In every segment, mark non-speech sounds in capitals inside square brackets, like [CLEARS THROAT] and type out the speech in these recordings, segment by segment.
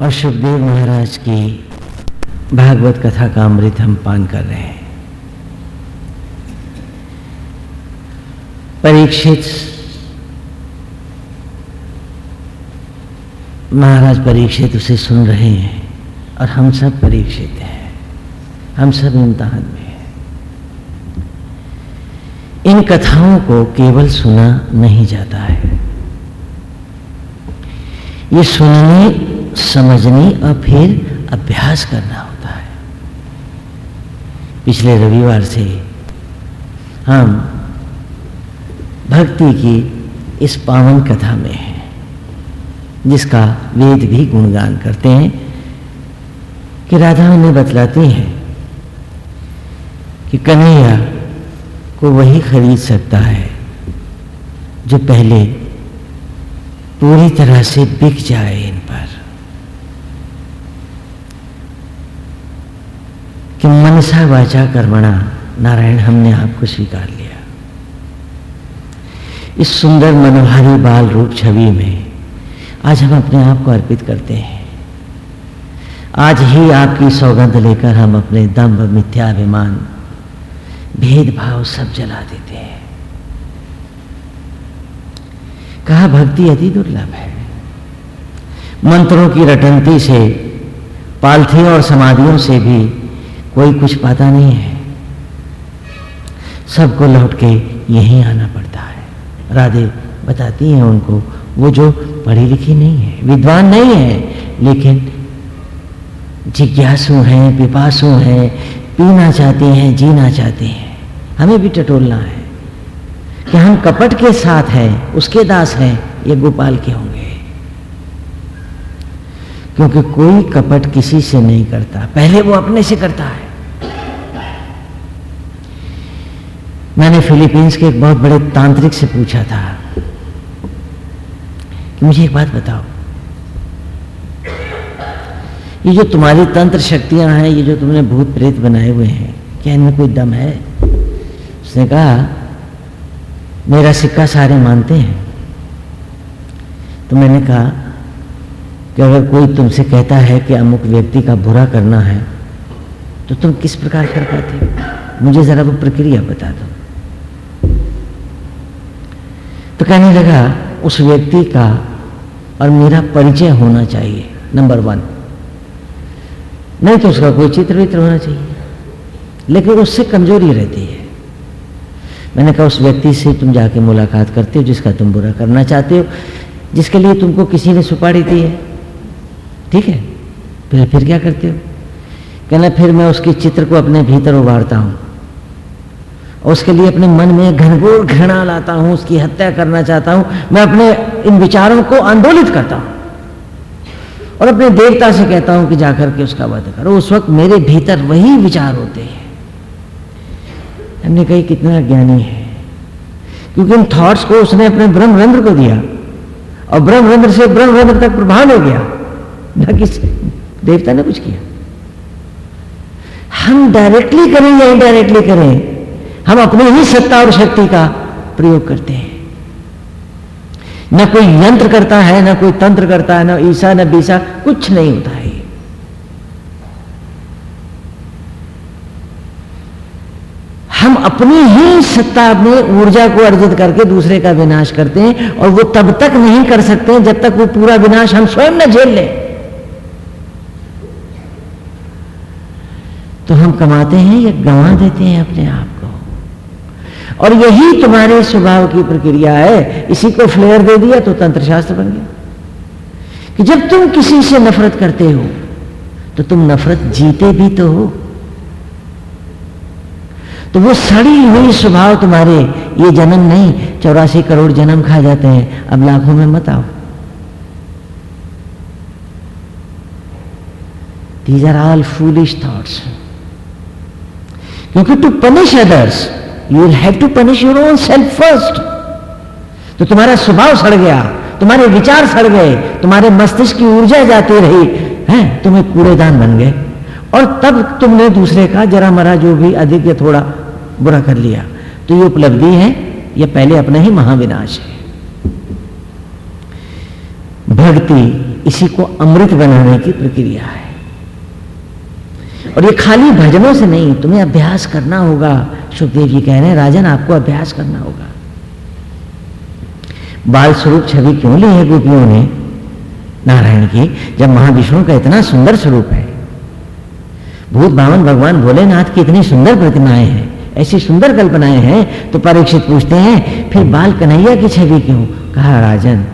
और सुखदेव महाराज की भागवत कथा का अमृत हम पान कर रहे हैं। परीक्षित महाराज परीक्षित उसे सुन रहे हैं और हम सब परीक्षित हैं। हम सब इम्तहान में हैं। इन कथाओं को केवल सुना नहीं जाता है। ये सुनने समझने और फिर अभ्यास करना होता है। पिछले रविवार से हम भक्ति की इस पावन कथा में है, जिसका वेद भी गुणगान करते हैं कि राधा उन्हें बतलाती हैं कि कन्हैया को वही खरीद सकता है जो पहले पूरी तरह से बिक जाए इन पर कि मनसा वाचा कर्मणा नारायण हमने आपको स्वीकार लिया। इस सुंदर मनोहारी बाल रूप छवि में आज हम अपने आप को अर्पित करते हैं। आज ही आपकी सौगंध लेकर हम अपने दम्भ, मिथ्याभिमान, भेदभाव सब जला देते हैं। कहा, भक्ति अति दुर्लभ है। मंत्रों की रटंती से, पालथियों और समाधियों से भी कोई कुछ पाता नहीं है। सबको लौट के यहीं आना पड़ता है। राधे बताती हैं उनको, वो जो पढ़ी लिखी नहीं है, विद्वान नहीं है, लेकिन जिज्ञासु हैं, पिपासु हैं, पीना चाहते हैं, जीना चाहते हैं। हमें भी टटोलना है कि हम कपट के साथ हैं, उसके दास हैं, ये गोपाल के होंगे। क्योंकि कोई कपट किसी से नहीं करता, पहले वो अपने से करता है। मैंने फिलीपींस के एक बहुत बड़े तांत्रिक से पूछा था कि मुझे एक बात बताओ। ये जो तुम्हारी तंत्र शक्तियाँ हैं, ये जो तुमने भूत प्रेत बनाए हुए हैं, क्या इनमें कोई दम है? उसने कहा, मेरा सिक्का सारे मानते हैं। तो मैंने कहा कि अगर कोई तुमसे कहता है कि अमुक व्यक्ति का बुरा करना है तो तुम किस प्रकार कर पाते? मुझे जरा वो प्रक्रिया बता दो। तो कहने लगा, उस व्यक्ति का और मेरा परिचय होना चाहिए नंबर वन नहीं तो उसका कोई चित्र वित्र होना चाहिए, लेकिन उससे कमज़ोरी रहती है। मैंने कहा, उस व्यक्ति से तुम जाके मुलाकात करते हो जिसका तुम बुरा करना चाहते हो, जिसके लिए तुमको किसी ने सुपारी दी है। ठीक है, फिर फिर क्या करते हो? कहना फिर मैं उसके चित्र को अपने भीतर उभारता हूँ। उसके लिए अपने मन में घनघोर घृणा लाता हूँ, उसकी हत्या करना चाहता हूँ। मैं अपने इन विचारों को आंदोलित करता हूँ और अपने देवता से कहता हूँ कि जाकर के उसका वध करो। उस वक्त मेरे भीतर वही विचार होते हैं। हमने कही कितना ज्ञानी है। क्योंकि इन थॉट्स को उसने अपने ब्रह्मरंध्र को दिया और ब्रह्मरंध्र से ब्रह्मरंध्र तक प्रभाव हो गया। न किस देवता ने कुछ किया। हम डायरेक्टली करें या इनडायरेक्टली करें? हम अपनी ही सत्ता और शक्ति का प्रयोग करते हैं। न कोई यंत्र करता है, न कोई तंत्र करता है, न ईसा, न बीसा, कुछ नहीं होता है। हम अपनी ही सत्ता में ऊर्जा को अर्जित करके दूसरे का विनाश करते हैं और वो तब तक नहीं कर सकते जब तक वो पूरा विनाश हम स्वयं न झेल लें। तो हम कमाते हैं या गंवा देते हैं अपने आप और यही तुम्हारे स्वभाव की प्रक्रिया है। इसी को फ्लेयर दे दिया तो तंत्र शास्त्र बन गया। कि जब तुम किसी से नफरत करते हो तो तुम नफरत जीते भी तो हो। तो वो सड़ी हुई स्वभाव तुम्हारे, ये जन्म नहीं, चौरासी करोड़ जन्म खा जाते हैं, अब लाखों में मत आओ। These are all foolish thoughts क्योंकि to punish others you will have to punish your own self first तो तुम्हारा स्वभाव सड़ गया, तुम्हारे विचार सड़ गए, तुम्हारे मस्तिष्क की ऊर्जा जाती रही, है तुम एक कूड़ेदान बन गए। और तब तुमने दूसरे का, जरा मरा जो भी अधिक या थोड़ा बुरा कर लिया। तो ये उपलब्धि है, ये पहले अपना ही महाविनाश है। भक्ति इसी को अमृत बनाने की प्रक्रिया है। और ये खाली भजनों से नहीं, तुम्हें अभ्यास करना होगा, सुखदेव जी कह रहे हैं, राजन, आपको अभ्यास करना होगा। बाल स्वरूप छवि क्यों ली है गोपियों ने? नारायण की, जब महाविष्णु का इतना सुंदर स्वरूप है। भूत भावन भगवान भोलेनाथ की इतनी सुंदर प्रतिमाएँ हैं, ऐसी सुंदर कल्पनाएँ हैं तो परीक्षित पूछते हैं, फिर बाल कन्हैया की छवि क्यों? कहा राजन,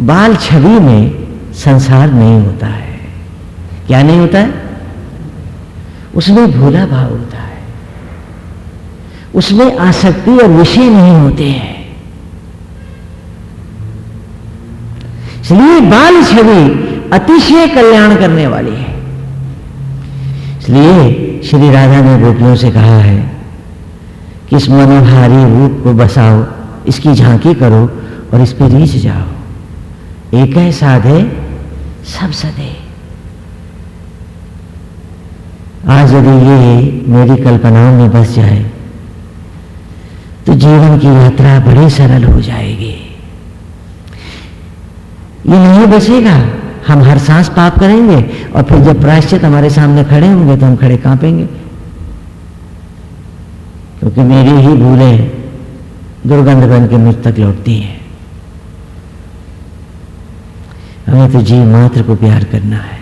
बाल छवि में संसार नहीं होता है। क्या नहीं होता है? उसमें भोला भाव होता है। उसमें आसक्ति और विषय नहीं होते हैं। इसलिए बाल छवि अतिशय कल्याण करने वाली है। इसलिए श्री राधा ने गोपियों से कहा है कि इस मनोहारी रूप को बसाओ, इसकी झांकी करो और इस पर रीच जाओ। एक है साधे, सब सदे। आज यदि ये मेरी कल्पनाओं में बस जाए तो जीवन की यात्रा बड़ी सरल हो जाएगी। ये नहीं बचेगा। हम हर सांस पाप करेंगे और फिर जब प्रायश्चित हमारे सामने खड़े होंगे तो हम खड़े कांपेंगे। क्योंकि मेरी ही भूलें दुर्गंध बन के मुझ तक लौटती हैं। हमें तो जीव मात्र को प्यार करना है,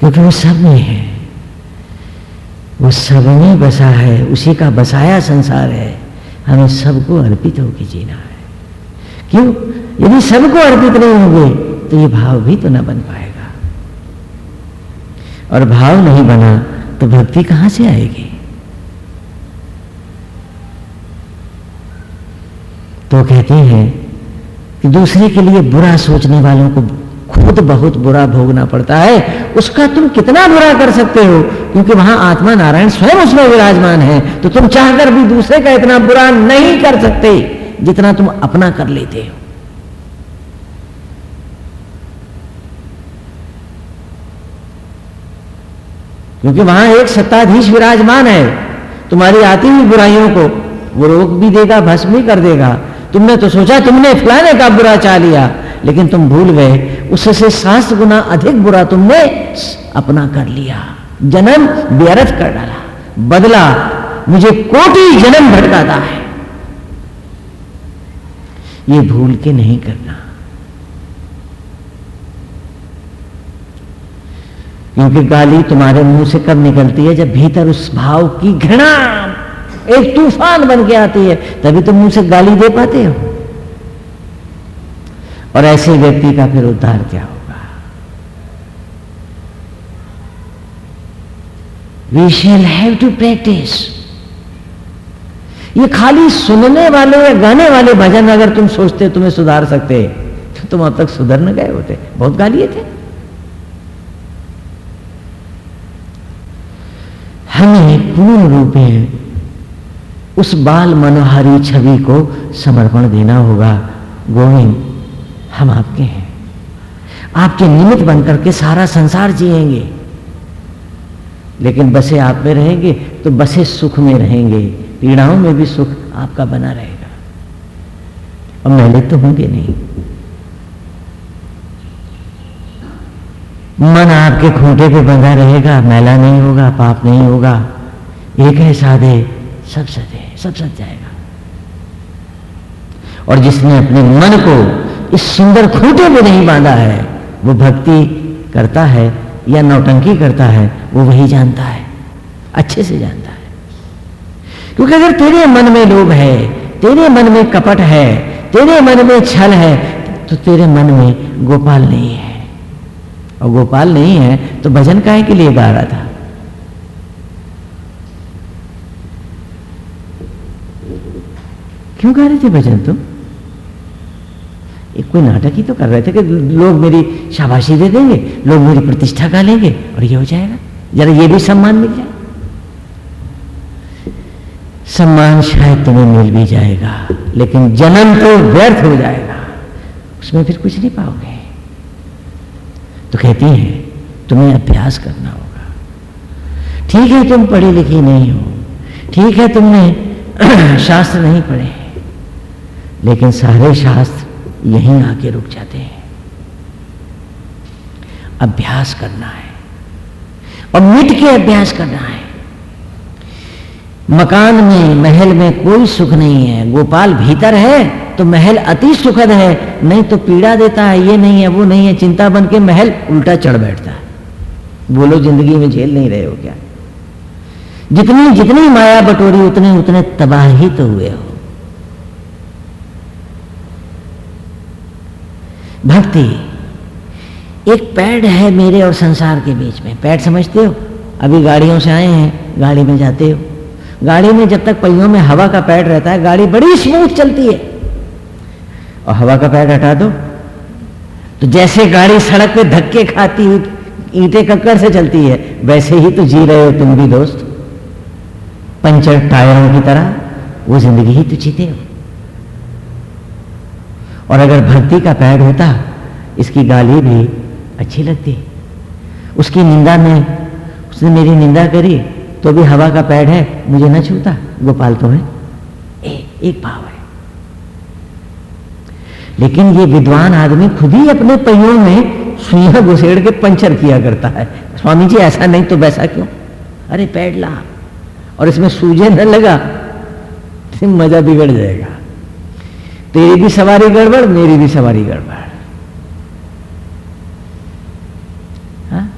क्योंकि वो सब में है। वो सब में बसा है, उसी का बसाया संसार है। हमें सबको अर्पित होकर जीना है। क्यों? यदि सबको अर्पित नहीं होंगे तो ये भाव भी तो ना बन पाएगा। और भाव नहीं बना तो भक्ति कहाँ से आएगी? तो कहते हैं कि दूसरे के लिए बुरा सोचने वालों को खुद बहुत बुरा भोगना पड़ता है। उसका तुम कितना बुरा कर सकते हो? क्योंकि वहाँ आत्मा नारायण स्वयं उसमें विराजमान है। तो तुम चाहकर भी दूसरे का इतना बुरा नहीं कर सकते जितना तुम अपना कर लेते हो। क्योंकि वहाँ एक सत्ताधीश विराजमान है। तुम्हारी आती हुई बुराइयों को वो रोक भी देगा, भस्म भी कर देगा। तुमने तो सोचा तुमने फलाने का बुरा चाह लिया, लेकिन तुम भूल गए। उससे सात गुना अधिक बुरा तुमने अपना कर लिया। जन्म व्यर्थ कर डाला। बदला मुझे कोटि जन्म भटकाता है। ये भूल के नहीं करना। क्योंकि गाली तुम्हारे मुँह से कब निकलती है? जब भीतर उस भाव की घृणा, एक तूफ़ान बन के आती है, तभी तुम मुँह से गाली दे पाते हो। और ऐसे व्यक्ति का फिर उद्धार क्या होगा? We shall have to practise ये खाली सुनने वाले या गाने वाले भजन अगर तुम सोचते तुम्हें सुधार सकते तो तुम अब तक सुधर न गए होते। बहुत गालिए थे। हमें पूर्ण रूप में उस बाल मनोहारी छवि को समर्पण देना होगा। गोविंद हम आपके हैं। आपके निमित्त बनकर के सारा संसार जिएँगे। लेकिन बसे आप में रहेंगे तो बसे सुख में रहेंगे। पीड़ाओं में भी सुख आपका बना रहेगा। और मैले तो होंगे नहीं। मन आपके खूंटे पे बंधा रहेगा, मैला नहीं होगा, पाप नहीं होगा। एक है साधे, सब सदे सब सच जाएगा। और जिसने अपने मन को इस सुंदर खूंटे में नहीं बांधा है। वो भक्ति करता है या नौटंकी करता है, वो वही जानता है, अच्छे से जानता है। क्योंकि अगर तेरे मन में लोभ है, तेरे मन में कपट है, तेरे मन में छल है तो तेरे मन में गोपाल नहीं है। और गोपाल नहीं है तो भजन काय के लिए गा रहा था? क्यों गा रहे थे भजन तुम? एक कोई नाटक ही तो कर रहे थे कि लोग मेरी शाबाशी दे देंगे, लोग मेरी प्रतिष्ठा का लेंगे और ये हो जाएगा। जरा ये भी सम्मान मिल जाए। सम्मान शायद तुम्हें मिल भी जाएगा, लेकिन जन्म तो व्यर्थ हो जाएगा। उसमें फिर कुछ नहीं पाओगे। तो कहती है, तुम्हें अभ्यास करना होगा। ठीक है, तुम पढ़ी लिखी नहीं हो। ठीक है, तुमने [CLEARS THROAT] शास्त्र नहीं पढ़े लेकिन सारे शास्त्र यहीं आके रुक जाते हैं। अभ्यास करना है। और मिट के अभ्यास करना है। मकान में, महल में कोई सुख नहीं है। गोपाल भीतर है तो महल अति सुखद है। नहीं तो पीड़ा देता है। ये नहीं है, वो नहीं है। चिंता बन के महल उल्टा चढ़ बैठता है। बोलो ज़िंदगी में झेल नहीं रहे हो क्या? जितनी जितनी माया बटोरी, उतने उतने तबाही तो हुए हो। भक्ति एक पैड है मेरे और संसार के बीच में। पैड समझते हो? अभी गाड़ियों से आए हैं, गाड़ी में जाते हो। गाड़ी में जब तक पहियों में हवा का पैड रहता है, गाड़ी बड़ी स्मूथ चलती है। और हवा का पैड हटा दो। तो जैसे गाड़ी सड़क पे धक्के खाती हुई ईटे कक्कर से चलती है, वैसे ही तो जी रहे हो तुम भी दोस्त। पंचर टायरों की तरह, वो ज़िंदगी ही तो जीते हो। और अगर भक्ति का पैड होता इसकी गाली भी अच्छी लगती। उसकी निंदा में उसने मेरी निंदा करी तो भी हवा का पैड है मुझे न छूता। गोपाल तो है। ए, एक भाव है। लेकिन ये विद्वान आदमी खुद ही अपने पहियों में सुइया घुसेड़ के पंचर किया करता है। स्वामी जी ऐसा नहीं तो वैसा क्यों? अरे पैड ला और इसमें सूझे न लगा मज़ा बिगड़ जाएगा। तेरी भी सवारी गड़बड़, मेरी भी सवारी गड़बड़। हाँ?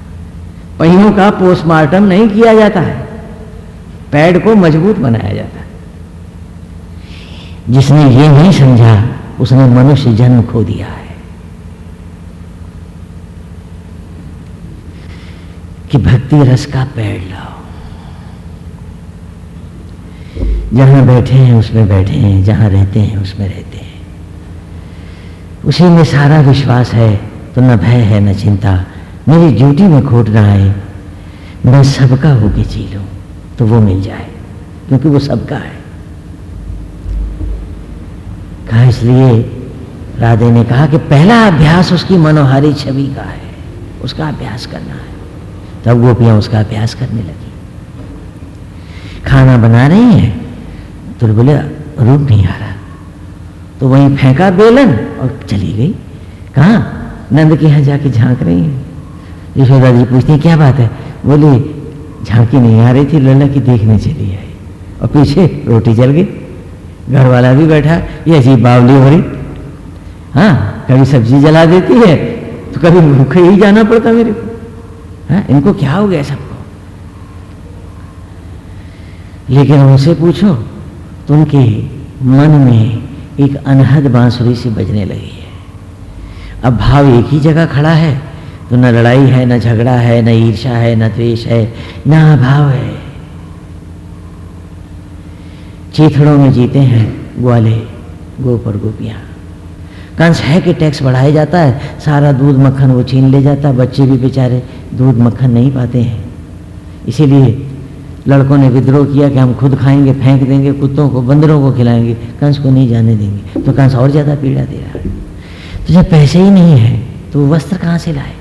पहियों का पोस्टमार्टम नहीं किया जाता है। पैड को मज़बूत बनाया जाता है। जिसने ये नहीं समझा, उसने मनुष्य जन्म खो दिया है। कि भक्ति रस का पेड़ लाओ। जहाँ बैठे हैं, उसमें बैठे हैं, जहाँ रहते हैं, उसमें रहते हैं। उसी में सारा विश्वास है तो न भय है, न चिंता। मेरी ड्यूटी में खोट रहा है मैं सबका होके जी लू तो वो मिल जाए, क्योंकि वो सबका है। कहा इसलिए राधे ने कहा कि पहला अभ्यास उसकी मनोहारी छवि का है, उसका अभ्यास करना है। तब गोपियाँ उसका अभ्यास करने लगी। खाना बना रही है तो बोले रूप नहीं आ रहा। तो वहीं फेंका बेलन और चली गई। कहा? नंद के यहाँ जाके झाँक रही है। यशोदा जी पूछती क्या बात है? बोली, झांकी नहीं आ रही थी लल्ला की देखने चली आई। और पीछे रोटी जल गई। घर वाला भी बैठा, ये अजीब बावली हो रही। हाँ कभी सब्ज़ी जला देती है तो कभी भूखे ही जाना पड़ता मेरे को। हाँ इनको क्या हो गया सबको? लेकिन उनसे पूछो तो उनके मन में एक अनहद बांसुरी से बजने लगी है। अब भाव एक ही जगह खड़ा है तो न लड़ाई है, न झगड़ा है, न ईर्षा है, न द्वेष है, न अभाव है। चीथड़ों में जीते हैं ग्वाले, गोप और गोपियाँ। कंस है कि टैक्स बढ़ाया जाता है, सारा दूध मक्खन वो छीन ले जाता है बच्चे भी बेचारे दूध मक्खन नहीं पाते हैं। इसीलिए लड़कों ने विद्रोह किया कि हम खुद खाएँगे, फेंक देंगे, कुत्तों को, बंदरों को खिलाएँगे, कंस को नहीं जाने देंगे। तो कंस और ज़्यादा पीड़ा दे रहा है। तो जब पैसे ही नहीं है तो वस्त्र कहाँ से लाए?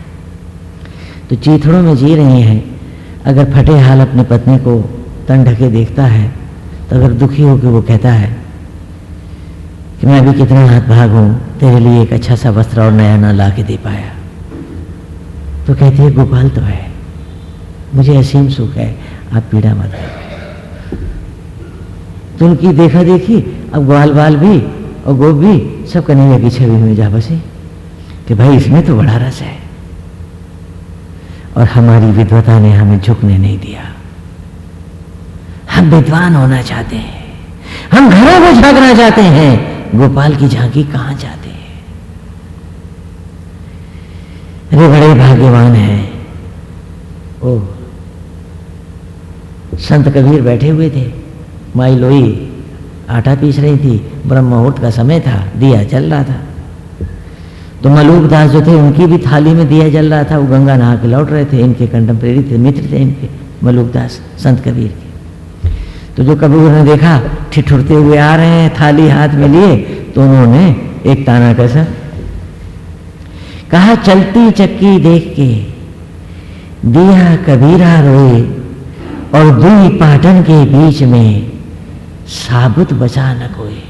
तो चीथड़ों में जी रहे हैं, अगर फटे हाल अपनी पत्नी को तन ढके देखता है तो अगर दुखी होकर वो कहता है कि मैं अभी कितना हाथ भाग हूँ तेरे लिए एक अच्छा सा वस्त्र और नया ना ला के दे पाया। तो कहती है, गोपाल तो है। मुझे असीम सुख है। आप पीड़ा मत तो उनकी देखा देखी, अब ग्वाल बाल भी और गोप भी सब कन्हैया की छवि में जा बसे कि भाई इसमें तो बड़ा रस है। और हमारी विद्वता ने हमें झुकने नहीं दिया। हम विद्वान होना चाहते हैं। हम घरों में झांकना चाहते हैं। गोपाल की झांकी कहाँ जाते हैं? अरे बड़े भाग्यवान हैं। ओ संत कबीर बैठे हुए थे। माई लोई आटा पीस रही थी ब्रह्म मुहूर्त का समय था, दिया चल रहा था। तो मलूक दास जो थे, उनकी भी थाली में दिया जल रहा था, वो गंगा नहा के लौट रहे थे, इनके कंटेम्प्रेरी थे, मित्र थे इनके, मलूक दास, संत कबीर के। तो जो कबीर ने देखा, ठिठुरते हुए आ रहे हैं, थाली हाथ में लिए तो उन्होंने एक ताना कैसा कहा, चलती चक्की देख के, दिया कबीरा रोए और दुई पाटन के बीच में साबुत बचा न कोई।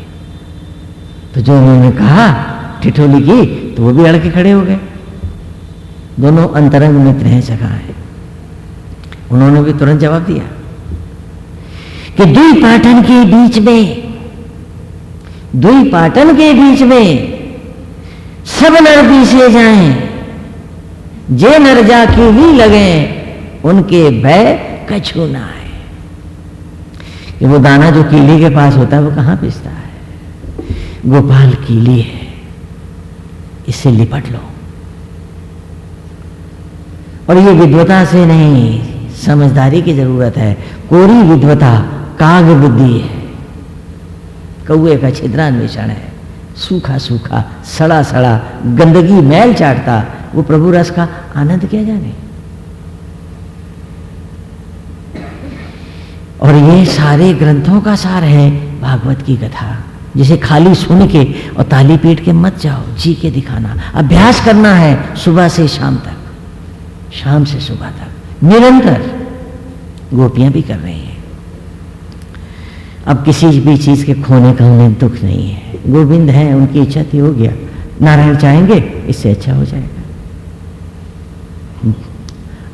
तो जो उन्होंने कहा, ठिठोली की तो वो भी अड़के खड़े हो गए। दोनों अंतरंग मित्र हैं सखा है उन्होंने भी तुरंत जवाब दिया कि दुई पाटन के बीच में, दुई पाटन के बीच में सब नर पीछे जाएँ। जे नर जा की ही लगे, उनके भय कछु ना है। कि वो दाना जो कीली के पास होता है, वो कहाँ पिसता है? गोपाल कीली है। इससे लिपट लो। और ये विद्वता से नहीं, समझदारी की ज़रूरत है। कोरी विद्वता, काग बुद्धि है। कौए का छिद्रान्वेषण है। सूखा सूखा, सड़ा सड़ा, गंदगी मैल चाटता, वो प्रभु रस का आनंद क्या जाने। और ये सारे ग्रंथों का सार है भागवत की कथा। जिसे खाली सुन के और ताली पीट के मत जाओ, जी के दिखाना। अभ्यास करना है सुबह से शाम तक। शाम से सुबह तक। निरंतर गोपियाँ भी कर रही हैं। अब किसी भी चीज़ के खोने का उन्हें दुख नहीं है। गोविंद है, उनकी इच्छा थी, हो गया। नारायण चाहेंगे, इससे अच्छा हो जाएगा।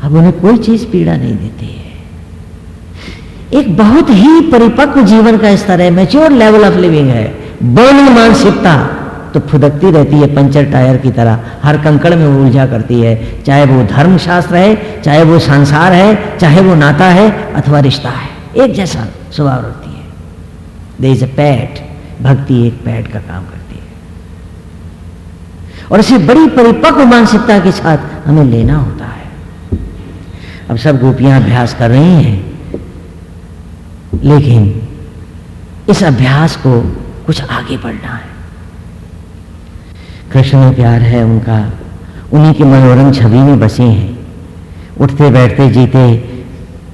अब उन्हें कोई चीज़ पीड़ा नहीं देती है। एक बहुत ही परिपक्व जीवन का स्तर है मेच्योर लेवल ऑफ़ लिविंग है। बर्निंग मानसिकता तो फुदकती रहती है, पंचर टायर की तरह। हर कंकड़ में वो उलझा करती है, चाहे वो धर्म शास्त्र है, चाहे वो संसार है, चाहे वो नाता है अथवा रिश्ता है। एक जैसा स्वभाव रखती है। दे इज़ ए पैट भक्ति एक पैट का काम करती है। और इसे बड़ी परिपक्व मानसिकता के साथ हमें लेना होता है। अब सब गोपियाँ अभ्यास कर रही हैं। लेकिन इस अभ्यास को कुछ आगे बढ़ना है। कृष्ण में प्यार है उनका। उन्हीं की मनोरम छवि में बसे हैं। उठते बैठते जीते,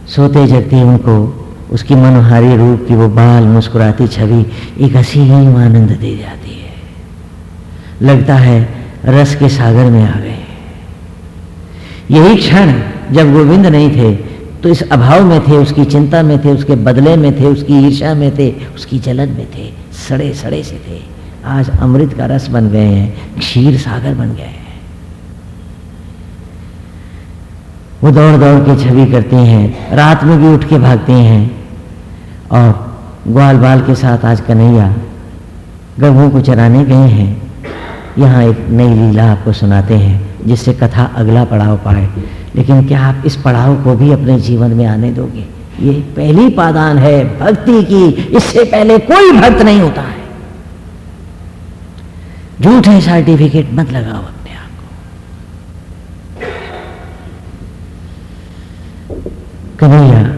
सोते जगते उनको। उसकी मनोहारी रूप की वो बाल मुस्कुराती छवि एक असीम आनंद दे जाती है। लगता है रस के सागर में आ गए यही क्षण जब गोविंद नहीं थे तो इस अभाव में थे, उसकी चिंता में थे, उसके बदले में थे, उसकी ईर्षा में थे, उसकी जलन में थे सड़े सड़े से थे। आज अमृत का रस बन गए हैं, क्षीर सागर बन गए हैं। वो दौड़ दौड़ के छवि करते हैं, रात में भी उठ के भागते हैं, और ग्वाल बाल के साथ आज कन्हैया गधों को चराने गए हैं। यहाँ एक नई लीला आपको सुनाते हैं। जिससे कथा अगला पड़ाव पाए। लेकिन क्या आप इस पड़ाव को भी अपने जीवन में आने दोगे? ये पहली पादान है भक्ति की। इससे पहले कोई भक्त नहीं होता है। झूठे सर्टिफिकेट मत लगाओ अपने आप को। कन्हैया,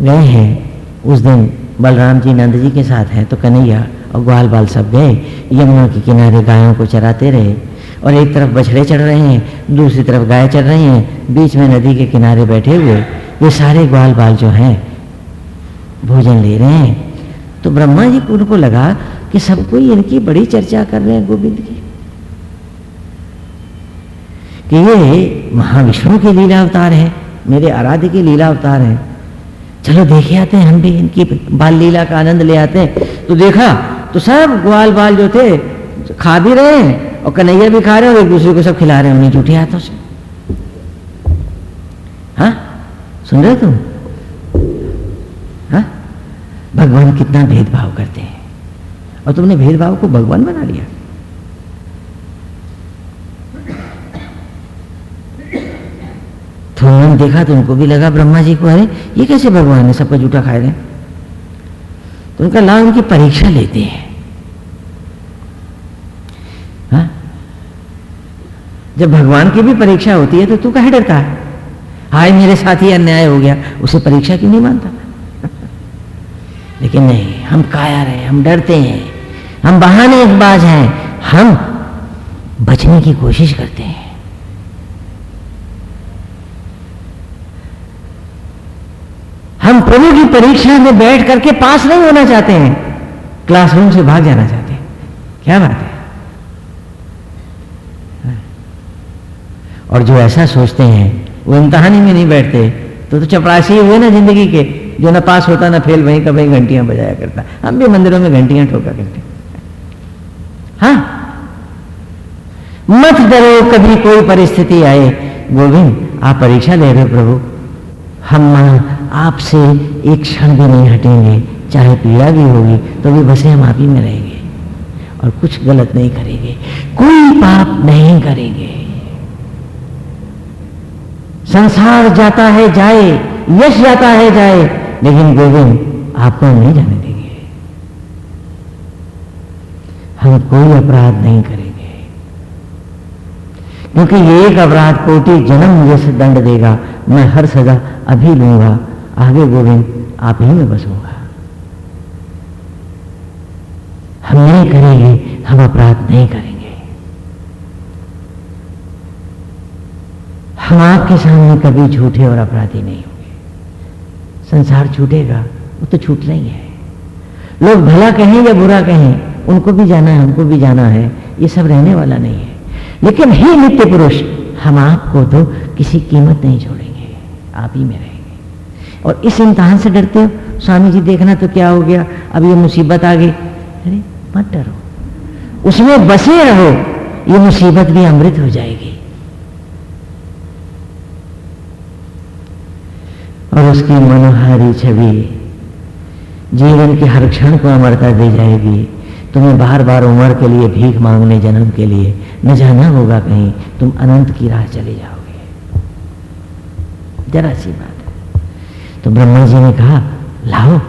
गए हैं। उस दिन बलराम जी नंद जी के साथ हैं तो कन्हैया और ग्वाल बाल सब गए। यमुना के किनारे गायों को चराते रहे। और एक तरफ़ बछड़े चढ़ रहे हैं, दूसरी तरफ़ गाय चढ़ रही हैं, बीच में नदी के किनारे बैठे हुए ये सारे ग्वाल बाल जो हैं, भोजन ले रहे हैं। तो ब्रह्मा जी को उनको लगा कि सब कोई इनकी बड़ी चर्चा कर रहे हैं गोविंद की कि ये महाविष्णु के लीला अवतार है, मेरे आराध्य के लीला अवतार है। चलो देखे आते हैं, हम भी इनकी बाल लीला का आनंद ले आते हैं। तो देखा तो सब ग्वाल बाल जो थे खा भी रहे हैं और कन्हैया भी खा रहे हैं और एक दूसरे को सब खिला रहे हैं उन्हें झूठे हाथों से। हाँ? सुन रहे तुम? हाँ? भगवान कितना भेदभाव करते हैं। और तुमने भेदभाव को भगवान बना लिया। तो उन्होंने देखा तो उनको भी लगा ब्रह्मा जी को, अरे, ये कैसे भगवान है? सबका जूठा खाए रहे तो उनका लाभ उनकी परीक्षा लेते हैं हा? जब भगवान की भी परीक्षा होती है तो तू कहे डरता है? हाय, मेरे साथ ही अन्याय हो गया। उसे परीक्षा क्यों नहीं मानता? [LAUGHS] लेकिन नहीं, हम कायर हैं हम डरते हैं। हम बहाने एक बाज हैं। हम बचने की कोशिश करते हैं। हम प्रभु की परीक्षा में बैठ करके पास नहीं होना चाहते हैं। क्लासरूम से भाग जाना चाहते हैं। क्या बात है? और जो ऐसा सोचते हैं, वो इम्तहानी में नहीं बैठते। तो तो चपरासी हुए ना ज़िंदगी के, जो ना पास होता, ना फेल, वहीं का वहीं घंटियाँ बजाया करता। हम भी मंदिरों में घंटियाँ ठोका करते हाँ। मत डरो कभी कोई परिस्थिति आए। गोविंद, आप परीक्षा ले रहे हो प्रभु। हम माँ आपसे एक क्षण भी नहीं हटेंगे। चाहे पीड़ा भी होगी तो भी बसे हम आप ही में रहेंगे। और कुछ गलत नहीं करेंगे। कोई पाप नहीं करेंगे। संसार जाता है, जाए, यश जाता है, जाए, लेकिन गोविंद आपको नहीं जाने देंगे। हम कोई अपराध नहीं करेंगे। क्योंकि ये एक अपराध कोटि जन्म मुझे से दंड देगा। मैं हर सजा अभी लूँगा। आगे गोविंद, आप ही में बसूँगा। हम नहीं करेंगे, हम अपराध नहीं करेंगे। हम आपके सामने कभी झूठे और अपराधी नहीं होंगे। संसार छूटेगा, वो तो छूटना ही है। लोग भला कहें या बुरा कहें, उनको भी जाना है, हमको भी जाना है, ये सब रहने वाला नहीं है। लेकिन ही नित्य पुरुष, हम आपको तो किसी कीमत नहीं छोड़ेंगे, आप ही में रहेंगे। और इस इम्तहान से डरते हो, स्वामी जी देखना तो क्या हो गया, अब ये मुसीबत आ गई। अरे, मत डरो। उसमें बसे रहो, ये मुसीबत भी अमृत हो जाएगी। और उसकी मनोहारी छवि। जीवन के हर क्षण को अमरता दे जाएगी। तुम्हें बार बार उम्र के लिए, भीख मांगने, जन्म के लिए न जाना होगा कहीं। तुम अनंत की राह चले जाओगे। जरा सी बात है। तो ब्रह्मा जी ने कहा, लाओ।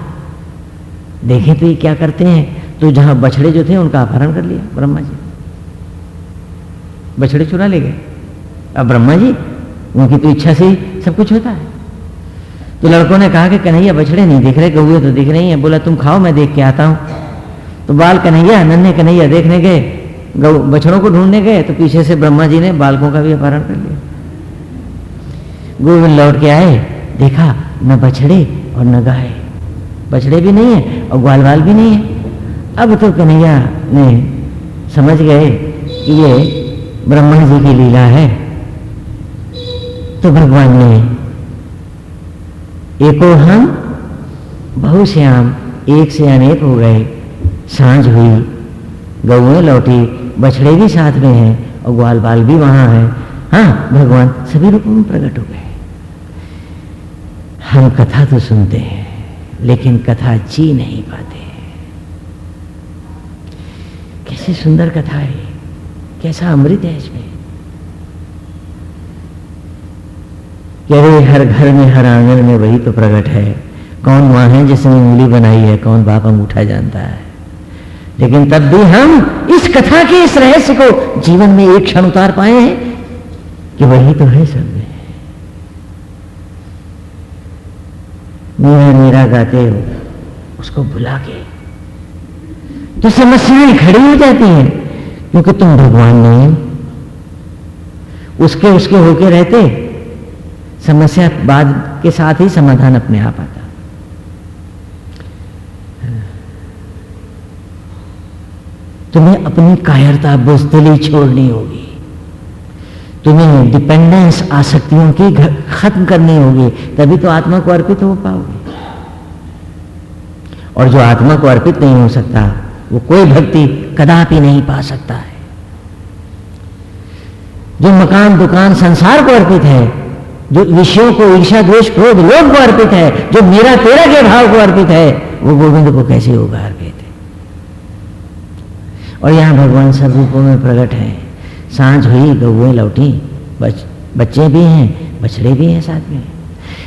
देखे तो ये क्या करते हैं। तो जहाँ बछड़े जो थे, उनका अपहरण कर लिया ब्रह्मा जी बछड़े चुरा ले गए। अब ब्रह्मा जी, उनकी तो इच्छा से ही सब कुछ होता है। तो लड़कों ने कहा कि कन्हैया बछड़े नहीं दिख रहे गौए तो दिख रही हैं। बोला, तुम खाओ, मैं देख के आता हूँ। तो बाल कन्हैया, नन्हे कन्हैया देखने गए गौ बछड़ों को ढूँढने गए तो पीछे से ब्रह्मा जी ने बालकों का भी अपहरण कर लिया। गोविंद लौट के आए, देखा, न बछड़े और न गाय। बछड़े भी नहीं है और ग्वाल बाल भी नहीं है। अब तो कन्हैया ने समझ गए कि ये ब्रह्मा जी की लीला है। तो भगवान ने एको हम बहुश्याम एक से अनेक हो गए। साँझ हुई। गौएँ लौटी। बछड़े भी साथ में हैं और ग्वाल बाल भी वहाँ है। हाँ भगवान सभी रूपों में प्रकट हो गए। हम कथा तो सुनते हैं, लेकिन कथा जी नहीं पाते कैसी सुंदर कथा है कैसा अमृत है इसमें। कि अरे, हर घर में, हर आँगन में वही तो प्रकट है। कौन वहाँ है जिसने उंगली बनाई है? कौन बाप अंगूठा जानता है? लेकिन तब भी हम इस कथा के इस रहस्य को जीवन में एक क्षण उतार पाए हैं कि वही तो है सब में। मेरा मेरा गाते हो, उसको भुला के। तो समस्याएँ खड़ी हो जाती हैं, क्योंकि तुम भगवान नहीं उसके उसके होके रहते समस्या बाद के साथ ही समाधान अपने आप आता तुम्हें अपनी कायरता बुजदिली छोड़नी होगी। तुम्हें डिपेंडेंस आसक्तियों की खत्म करनी होगी, तभी तो आत्मा को अर्पित हो पाओगे। और जो आत्मा को अर्पित नहीं हो सकता, वो कोई भक्ति कदापि नहीं पा सकता है। जो मकान दुकान संसार को अर्पित है जो विषयों को ईर्षा द्वेष क्रोध लोग को अर्पित है जो मेरा तेरा के भाव को अर्पित है वो गोविंद को कैसे होगा अर्पित है? और यहाँ भगवान सब रूपों में प्रकट है। साँझ हुई गौए लौटी बच, बच्चे भी हैं बछड़े भी हैं साथ में।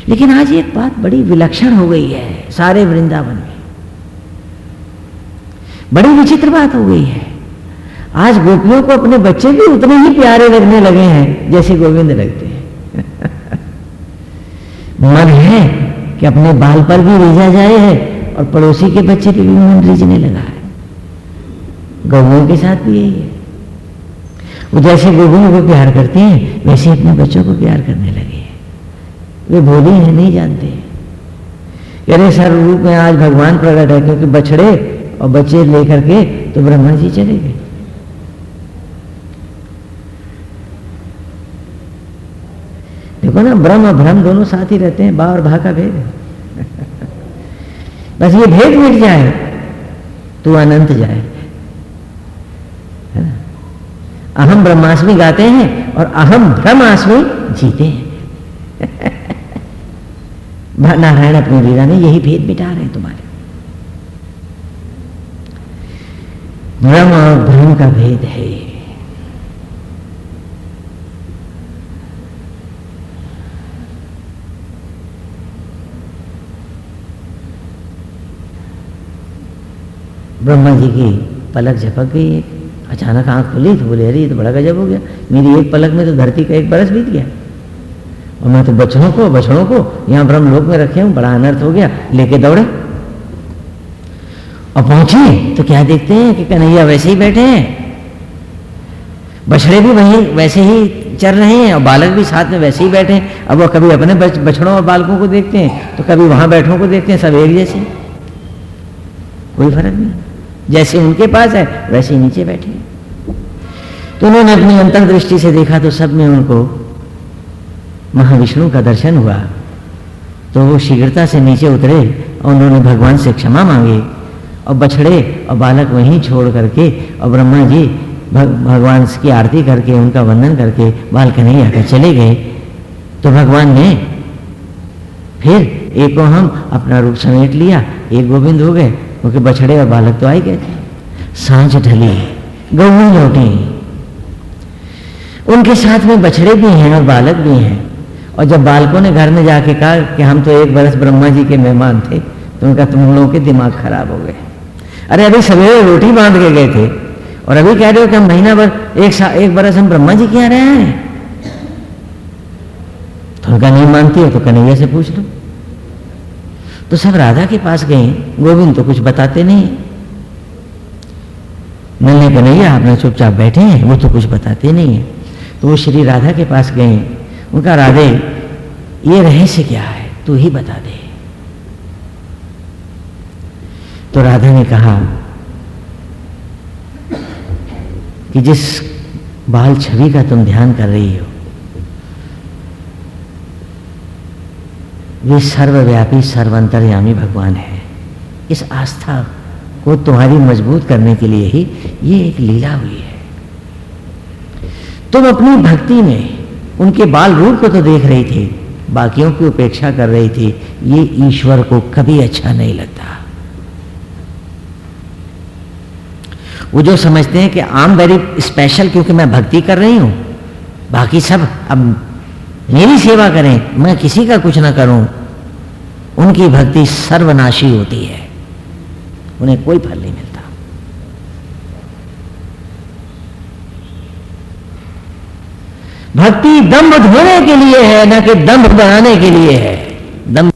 लेकिन आज एक बात बड़ी विलक्षण हो गई है सारे वृंदावन में। बड़ी विचित्र बात हो गई है। आज गोपियों को अपने बच्चे भी उतने ही प्यारे लगने लगे हैं जैसे गोविंद लगते हैं। [LAUGHS] मन है कि अपने बाल पर भी रीझा जाए है और पड़ोसी के बच्चे पे भी मन रीझने लगा है। गौओं के साथ भी यही है। वो जैसे गोविंद को प्यार करते हैं, वैसे अपने बच्चों को प्यार करने लगे हैं। वे भोली हैं, नहीं जानते अरे सर रूप में आज भगवान प्रकट है, क्योंकि बछड़े और बच्चे लेकर के तो ब्रह्मा जी चले गए। देखो ना, ब्रह्म भ्रम दोनों साथ ही रहते हैं, बा और भा का भेद बस ये भेद मिट जाए तो अनंत जाए। अहम ब्रह्मास्मि गाते हैं और अहम ब्रह्मास्मि जीते हैं। [LAUGHS] नारायण अपनी लीला में यही भेद मिटा रहे हैं तुम्हारे। ब्रह्म और भ्रम का भेद है। ब्रह्मा जी की पलक झपक गई एक। अचानक आँख खुली तो बोले, अरे, ये तो बड़ा गजब हो गया। मेरी एक पलक में तो धरती का एक बरस बीत गया। और मैं तो बच्चों को, बछड़ों को यहाँ ब्रह्म लोक में रखे हूँ, बड़ा अनर्थ हो गया। लेके दौड़े। और पहुँचे तो क्या देखते हैं कि कन्हैया वैसे ही बैठे हैं। बछड़े भी वही, वैसे ही चल रहे हैं और बालक भी साथ में वैसे ही बैठे हैं। अब वो कभी अपने बछड़ों और बालकों को देखते हैं तो कभी वहाँ बैठों को देखते हैं, सब एक जैसे। कोई फ़र्क नहीं। जैसे उनके पास है, वैसे नीचे बैठे तो उन्होंने अपनी अंतर्दृष्टि से देखा तो सब में उनको महाविष्णु का दर्शन हुआ। तो वो शीघ्रता से नीचे उतरे और उन्होंने भगवान से क्षमा मांगी और बछड़े और बालक वहीं छोड़ करके और ब्रह्मा जी भगवान की आरती करके, उनका वंदन करके बाल कन्हैया कर चले गए। तो भगवान ने फिर एक को हम अपना रूप समेट लिया, एक गोविंद हो गए क्योंकि बछड़े और बालक तो आ ही गए थे। साँझ ढली गौ लौटी। उनके साथ में बछड़े भी हैं और बालक भी हैं। और जब बालकों ने घर में जाके कहा कि हम तो एक बरस ब्रह्मा जी के मेहमान थे तो उनका तुम लोगों के दिमाग खराब हो गए। अरे, अभी सवेरे रोटी बाँध के गए थे। और अभी कह रहे हो कि हम महीना भर, एक एक बरस हम ब्रह्मा जी के यहाँ रहे हैं। तो उनका नहीं मानती हो तो कन्हैया से पूछ लो। तो सब राधा के पास गए। गोविंद तो कुछ बताते नहीं। मिलने कन्हैया आपने चुपचाप बैठे हैं, वो तो कुछ बताते नहीं है। तो वो श्री राधा के पास गए। उनका राधे, ये रहस्य क्या है? तू ही बता दे। तो राधा ने कहा कि जिस बाल छवि का तुम ध्यान कर रही हो वे सर्वव्यापी सर्वंतरयामी भगवान है। इस आस्था को तुम्हारी मज़बूत करने के लिए ही ये एक लीला हुई है। तुम अपनी भक्ति में उनके बाल रूप को तो देख रही थी, बाकियों की उपेक्षा कर रही थी, ये ईश्वर को कभी अच्छा नहीं लगता। वो जो समझते हैं कि आम वेरी स्पेशल क्योंकि मैं भक्ति कर रही हूँ, बाकी सब अब मेरी सेवा करें, मैं किसी का कुछ ना करूँ उनकी भक्ति सर्वनाशी होती है। उन्हें कोई फल नहीं मिलता। भक्ति दम्भ धोने के लिए है, ना कि दम्भ बनाने के लिए है। दम्भ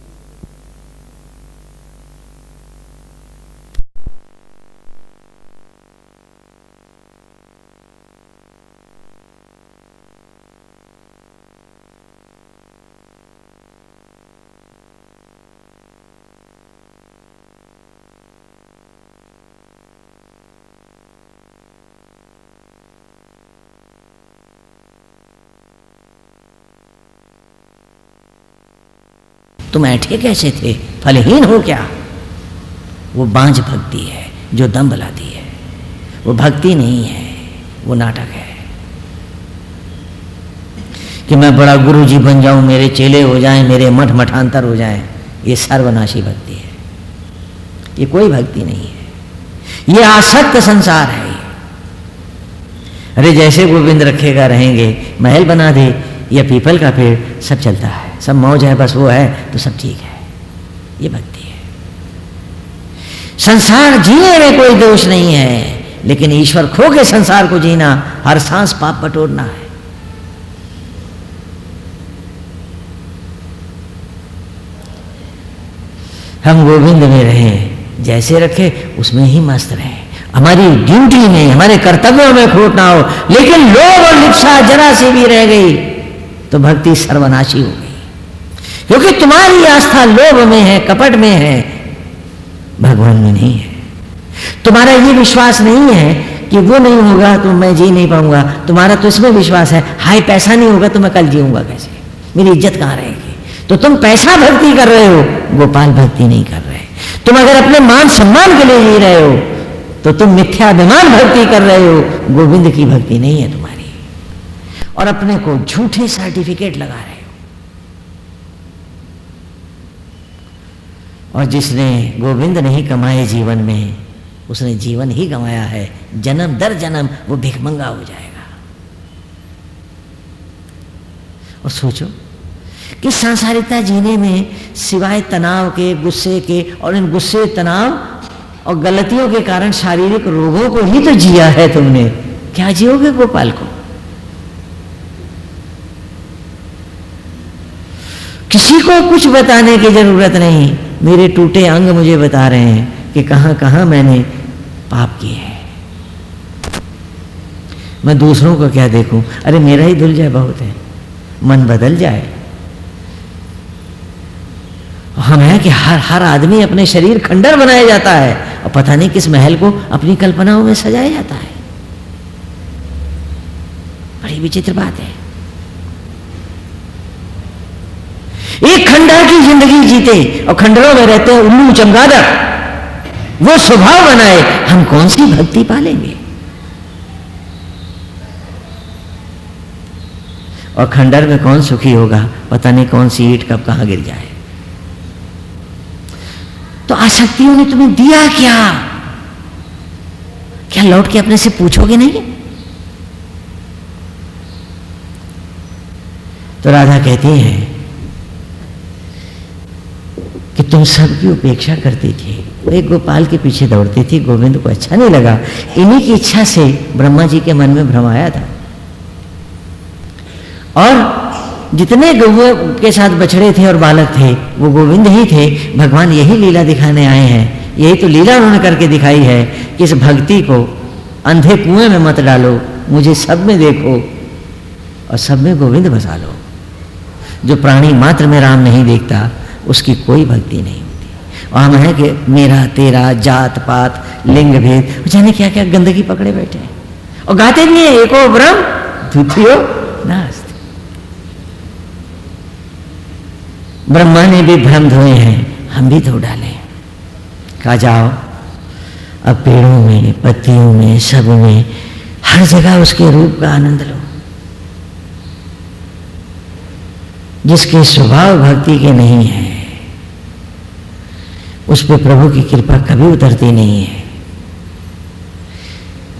तुम ऐठे कैसे थे? फलहीन हो क्या? वो बांझ भक्ति है, जो दम लाती है। वो भक्ति नहीं है, वो नाटक है। कि मैं बड़ा गुरु जी बन जाऊँ, मेरे चेले हो जाएँ, मेरे मठ मठांतर हो जाएँ, ये सर्वनाशी भक्ति है। ये कोई भक्ति नहीं है। ये आसक्त संसार है अरे जैसे गोविंद रखेगा रहेंगे, महल बना दे, या पीपल का पेड़, सब चलता है। सब मौज है, बस वो है तो सब ठीक है। ये भक्ति है। संसार जीने में कोई दोष नहीं है, लेकिन ईश्वर खो के संसार को जीना, हर सांस पाप बटोरना है। हम गोविंद में रहे, जैसे रखे, उसमें ही मस्त रहे। हमारी ड्यूटी में, हमारे कर्तव्यों में खोट ना हो, लेकिन लोभ और लिप्सा जरा सी भी रह गई तो भक्ति सर्वनाशी हो क्योंकि तुम्हारी आस्था लोभ में है, कपट में है, भगवान में नहीं है। तुम्हारा ये विश्वास नहीं है कि वो नहीं होगा तो मैं जी नहीं पाऊँगा। तुम्हारा तो इसमें विश्वास है हाई पैसा नहीं होगा तो मैं कल जीऊँगा कैसे? मेरी इज़्ज़त कहाँ रहेगी? तो तुम पैसा भक्ति कर रहे हो, गोपाल भक्ति नहीं कर रहे। तुम अगर अपने मान सम्मान के लिए जी रहे हो तो तुम मिथ्याभिमान भक्ति कर रहे हो, गोविंद की भक्ति नहीं है तुम्हारी। और अपने को झूठे सर्टिफिकेट लगा रहे हो और जिसने गोविंद नहीं कमाए जीवन में, उसने जीवन ही गंवाया है। जन्म दर जन्म वो भिखमंगा हो जाएगा। और सोचो कि सांसारिकता जीने में सिवाय तनाव के, गुस्से के और इन गुस्से, तनाव और गलतियों के कारण शारीरिक रोगों को ही तो जिया है तुमने। क्या जियोगे गोपाल को? किसी को कुछ बताने की ज़रूरत नहीं। मेरे टूटे अंग मुझे बता रहे हैं कि कहाँ कहाँ मैंने पाप किए हैं। मैं दूसरों को क्या देखूँ? अरे मेरा ही धुल जाए बहुत है। मन बदल जाए। हम है कि हर हर आदमी अपने शरीर खंडर बनाया जाता है और पता नहीं किस महल को अपनी कल्पनाओं में सजाया जाता है। बड़ी विचित्र बात है। खंडर की ज़िंदगी जीते और खंडरों में रहते हैं उल्लू चमगादड़। वो स्वभाव बनाए, हम कौन सी भक्ति पालेंगे? और खंडर में कौन सुखी होगा? पता नहीं कौन सी ईट कब कहाँ गिर जाए। तो आसक्तियों ने तुम्हें दिया क्या? क्या लौट के अपने से पूछोगे नहीं? तो राधा कहती है कि तुम सबकी उपेक्षा करती थी। वो एक गोपाल के पीछे दौड़ती थी। गोविंद को अच्छा नहीं लगा। इन्हीं की इच्छा से ब्रह्मा जी के मन में भ्रम आया था। और जितने गौ के साथ बछड़े थे और बालक थे, वो गोविंद ही थे। भगवान यही लीला दिखाने आए हैं। यही तो लीला उन्होंने करके दिखाई है कि इस भक्ति को अंधे कुएँ में मत डालो। मुझे सब में देखो और सब में गोविंद बसा लो। जो प्राणी मात्र में राम नहीं देखता उसकी कोई भक्ति नहीं होती। हम है कि मेरा, तेरा, जात, पात, लिंग, भेद, जाने क्या क्या गंदगी पकड़े बैठे हैं। और गाते भी हैं, एको ब्रह्म, द्वितीय नास्त। ब्रह्मा ने भी भ्रम धोए हैं, हम भी धो डाले कहा, जाओ, अब पेड़ों में, पत्तियों में, सब में, हर जगह उसके रूप का आनंद लो। जिसके स्वभाव भक्ति के नहीं है उस पर प्रभु की कृपा कभी उतरती नहीं है।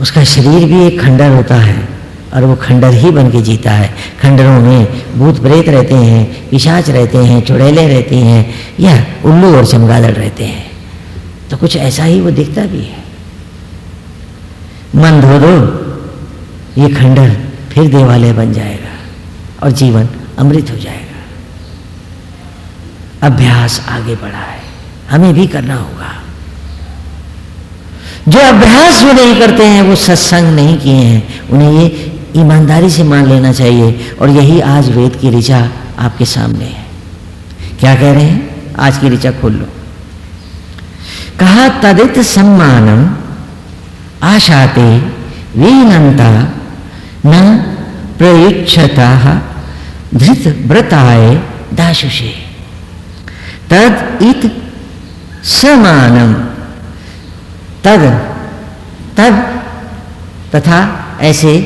उसका शरीर भी एक खंडर होता है और वो खंडर ही बन के जीता है। खंडरों में भूत प्रेत रहते हैं, पिशाच रहते हैं, चुड़ैले रहते हैं, या उल्लू और चमगादड़ रहते हैं। तो कुछ ऐसा ही वो दिखता भी है। मन धो दो, ये खंडर फिर देवालय बन जाएगा और जीवन अमृत हो जाएगा। अभ्यास आगे बढ़ा है। हमें भी करना होगा। जो अभ्यास वो नहीं करते हैं, वो सत्संग नहीं किए हैं, उन्हें ये ईमानदारी से मान लेना चाहिए। और यही आज वेद की ऋचा आपके सामने है। क्या कह रहे हैं? आज की ऋचा खोल लो। कहा, तदित सम्मानम आशाते वीनता न प्रयुक्षता धृत व्रताए दाशुषे तद इत समानम। तद तद तथा ऐसे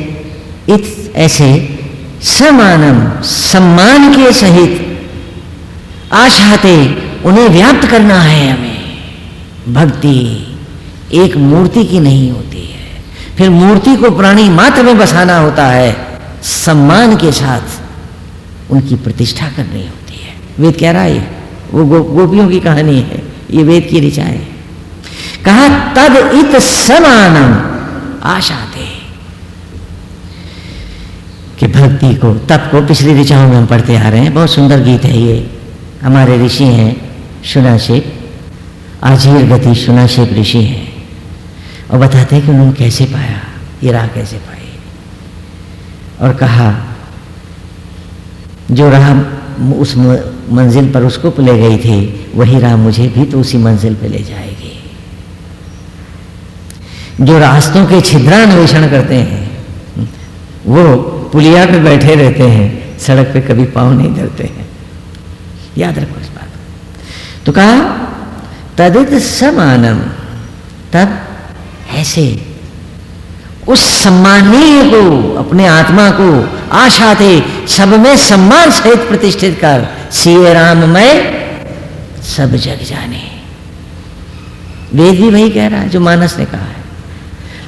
इत ऐसे समानम सम्मान के सहित आशाते उन्हें व्याप्त करना है हमें। भक्ति एक मूर्ति की नहीं होती है। फिर मूर्ति को प्राणी मात्र में बसाना होता है। सम्मान के साथ उनकी प्रतिष्ठा करनी होती है। वेद कह रहा है वो गो, गोपियों की कहानी है। ये वेद की ऋचा है। कहा, तद इत समानम आशा थे कि भक्ति को तप को पिछली ऋचाओं में हम पढ़ते आ रहे हैं। बहुत सुंदर गीत है ये। हमारे ऋषि हैं सुनाशिक आजीर गति सुनाशिक ऋषि हैं। और बताते हैं कि उन्होंने कैसे पाया, ये राह कैसे पाई। और कहा, जो राह उस मंजिल पर उसको ले गई थी वही राह मुझे भी तो उसी मंजिल पे ले जाएगी। जो रास्तों के छिद्रा छिद्रान्वेषण करते हैं, वो पुलिया पे बैठे रहते हैं, सड़क पे कभी पाँव नहीं धरते हैं। याद रखो इस बात तो कहा, तदित समानम, तब ऐसे उस सम्मानीय को, अपने आत्मा को आशा थे सब में सम्मान सहित प्रतिष्ठित कर सीए राम में सब जग जाने। वेद भी वही कह रहा है, जो मानस ने कहा है।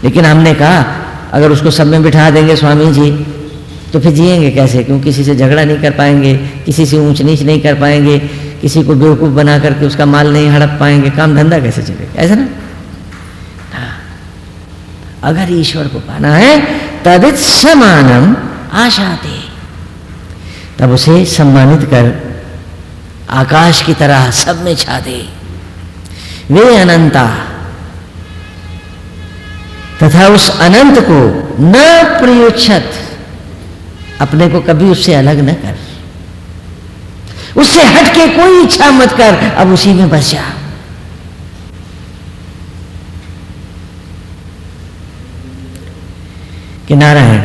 लेकिन हमने कहा, अगर उसको सब में बिठा देंगे स्वामी जी तो फिर जिएँगे कैसे? क्यों किसी से झगड़ा नहीं कर पाएँगे, किसी से ऊंच नीच नहीं कर पाएँगे, किसी को बेवकूफ़ बना करके उसका माल नहीं हड़प पाएँगे, काम धंधा कैसे चलेगा? ऐसा ना? हाँ। अगर ईश्वर को पाना है, तदित समानम आशाते। तब उसे सम्मानित कर आकाश की तरह सब में छा दे। वे अनंता। तथा उस अनंत को न प्रयोक्षत अपने को कभी उससे अलग न कर। उससे हटके कोई इच्छा मत कर, अब उसी में बस जा। कि नारायण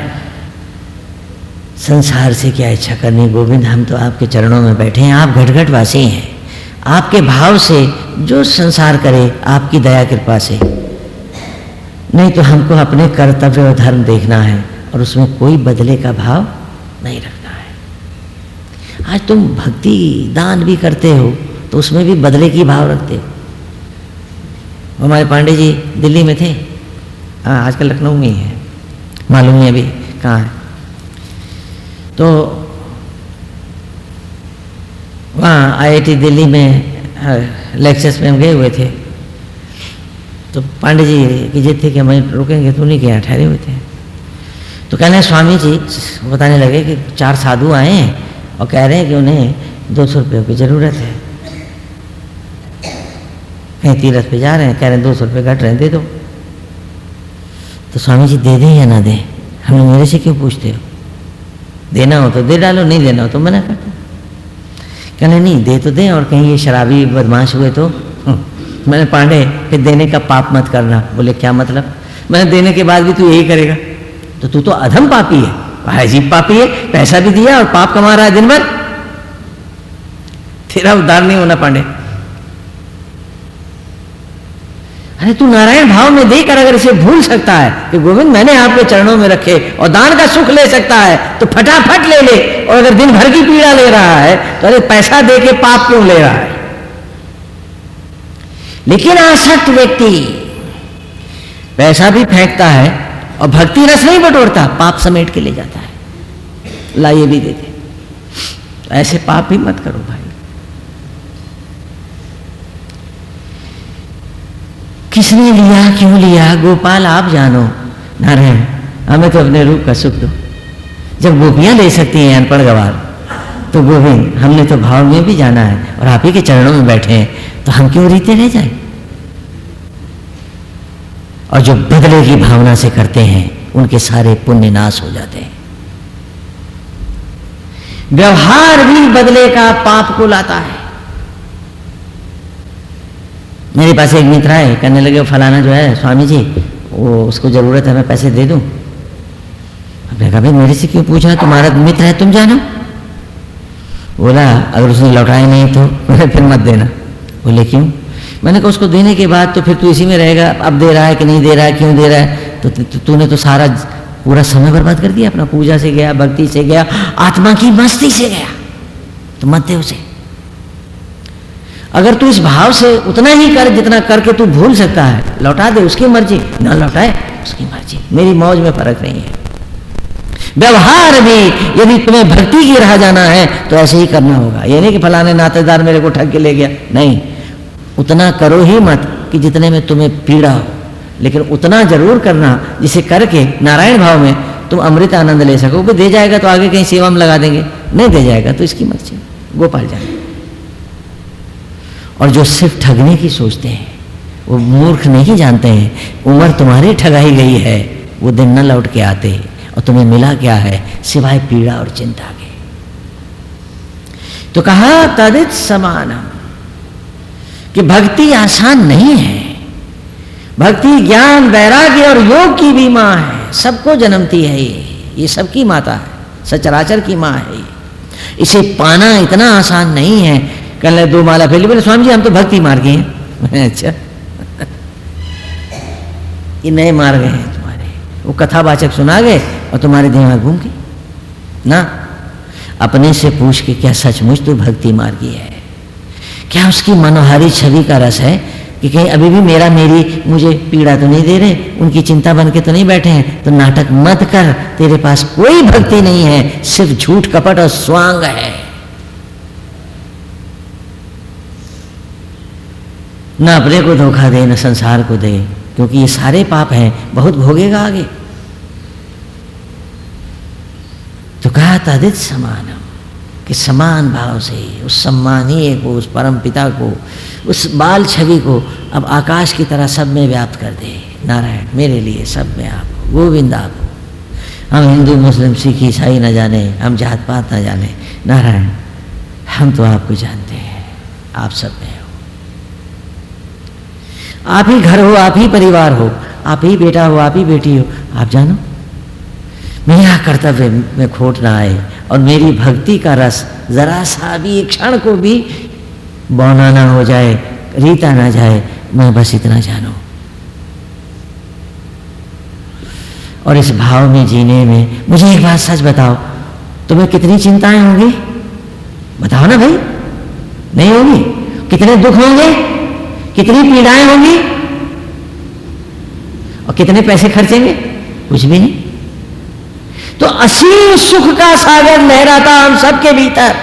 संसार से क्या इच्छा करनी? गोविंद, हम तो आपके चरणों में बैठे हैं। आप घटघट वासी हैं। आपके भाव से जो संसार करे, आपकी दया कृपा से। नहीं तो हमको अपने कर्तव्य और धर्म देखना है और उसमें कोई बदले का भाव नहीं रखना है। आज तुम भक्ति दान भी करते हो तो उसमें भी बदले की भाव रखते हो। हमारे पांडे जी दिल्ली में थे। हाँ आजकल लखनऊ में ही है। मालूम नहीं अभी कहाँ है। तो वहाँ आईआईटी दिल्ली में लेक्चर्स में हम गए हुए थे। तो पांडे जी की जिद थी कि हम रुकेंगे तो नहीं गया ठहरे हुए थे। तो कहने स्वामी जी, बताने लगे कि चार साधु आए हैं और कह रहे हैं कि उन्हें दो सौ रुपये की ज़रूरत है। कहीं तीरथ पे जा रहे हैं, कह रहे हैं, दो सौ रुपये घट रहे हैं, दे दो। तो स्वामी जी, दे दें या ना दें? हमें मेरे से क्यों पूछते हो? देना हो तो दे डालो, नहीं देना हो तो मना कर कहने, नहीं, दे तो दे, और कहीं ये शराबी बदमाश हुए तो? हम्म। मैंने पांडे, फिर देने का पाप मत करना। बोले, क्या मतलब? मैंने देने के बाद भी तू यही करेगा। तो तू तो अधम पापी है, अजीब पापी है, पैसा भी दिया और पाप कमा रहा है दिन भर। तेरा उद्धार नहीं होना, पांडे। अरे तू नारायण भाव में देकर अगर इसे भूल सकता है कि गोविंद मैंने आपके चरणों में रखे और दान का सुख ले सकता है तो फटाफट ले ले और अगर दिन भर की पीड़ा ले रहा है तो अरे पैसा दे के पाप क्यों ले रहा है? लेकिन आसक्त व्यक्ति पैसा भी फेंकता है और भक्ति रस नहीं बटोरता, पाप समेट के ले जाता है। लाइए भी दे दे ऐसे पाप भी मत करो भाई। किसने लिया? क्यों लिया? गोपाल, आप जानो। नारायण, हमें तो अपने रूप का सुख दो। जब गोपियाँ ले सकती हैं अनपढ़ गवार तो गोविंद, हमने तो भाव में भी जाना है और आप ही के चरणों में बैठे हैं तो हम क्यों रीते रह जाए? और जो बदले की भावना से करते हैं, उनके सारे पुण्य नाश हो जाते हैं। व्यवहार भी बदले का पाप को लाता है। मेरे पास एक मित्र आए, कहने लगे फलाना जो है स्वामी जी वो उसको ज़रूरत है, मैं पैसे दे दूँ? अपने कहा, भाई, मेरे से क्यों पूछा तुम्हारा मित्र है, तुम जानो। बोला, अगर उसने लौटाए नहीं तो [LAUGHS] फिर मत देना। बोले, क्यों? मैंने कहा, उसको देने के बाद तो फिर तू इसी में रहेगा, अब दे रहा है कि नहीं दे रहा है, क्यों दे रहा है? तो तूने तो सारा पूरा समय बर्बाद कर दिया, अपना पूजा से गया, भक्ति से गया, आत्मा की मस्ती से गया। तो मत दे उसे। अगर तू इस भाव से उतना ही कर जितना करके तू भूल सकता है, लौटा दे उसकी मर्ज़ी। ना लौटाए, उसकी मर्ज़ी। मेरी मौज में फ़र्क नहीं है। व्यवहार भी, यदि तुम्हें भक्ति की रहा जाना है तो ऐसे ही करना होगा। ये नहीं कि फलाने नातेदार मेरे को ठग के ले गया। नहीं। उतना करो ही मत कि जितने में तुम्हें पीड़ा हो। लेकिन उतना ज़रूर करना जिसे करके नारायण भाव में तुम अमृत आनंद ले सको दे जाएगा तो आगे कहीं सेवा में लगा देंगे। नहीं दे जाएगा तो इसकी मर्ज़ी। गोपाल जाए और जो सिर्फ़ ठगने की सोचते हैं, वो मूर्ख नहीं जानते हैं। उम्र तुम्हारी ठगाई गई है, वो दिन न लौट के आते और तुम्हें मिला क्या है सिवाय पीड़ा और चिंता के। तो कहा तदित समानम कि भक्ति आसान नहीं है। भक्ति ज्ञान, वैराग्य और योग की भी माँ है। सबको जन्मती है ये। ये सबकी माता है। सचराचर की माँ है ये। इसे पाना इतना आसान नहीं है कल दो माला फैली बोले स्वामी जी, हम तो भक्ति मार्ग हैं। [LAUGHS] अच्छा। ये नए मार्ग हैं तुम्हारे। वो कथावाचक सुना गए और तुम्हारे दिमाग घूम गए। ना? अपने से पूछ के क्या सचमुच तो भक्ति मार्गी है? क्या उसकी मनोहारी छवि का रस है कि कहीं अभी भी मेरा मेरी मुझे पीड़ा तो नहीं दे रहे? उनकी चिंता बन के तो नहीं बैठे हैं? तो नाटक मत कर। तेरे पास कोई भक्ति नहीं है। सिर्फ़ झूठ, कपट और स्वांग है। न अपने को धोखा दे, न संसार को दे, क्योंकि ये सारे पाप हैं। बहुत भोगेगा आगे। तो कहा तदित समानम। कि समान भाव से, उस सम्मानीय को, उस परम पिता को, उस बाल छवि को अब आकाश की तरह सब में व्याप्त कर दे। नारायण, मेरे लिए सब में आप गोविंद आप हम हिंदू, मुस्लिम, सिख, ईसाई न जाने, हम जात पात न जाने। नारायण, हम तो आपको जानते हैं, आप सब में हो। आप ही घर हो, आप ही परिवार हो, आप ही बेटा हो, आप ही बेटी हो, आप जानो। मेरा कर्तव्य में खोट ना आए और मेरी भक्ति का रस जरा सा भी क्षण को भी बौना ना हो जाए, रीता ना जाए, मैं बस इतना जानो। और इस भाव में जीने में मुझे एक बात सच बताओ, तुम्हें कितनी चिंताएँ होंगी? बताओ ना भाई, नहीं होगी? कितने दुख होंगे? कितनी पीड़ाएँ होंगी? और कितने पैसे खर्चेंगे? कुछ भी नहीं। तो असीम सुख का सागर लहराता हम सबके भीतर।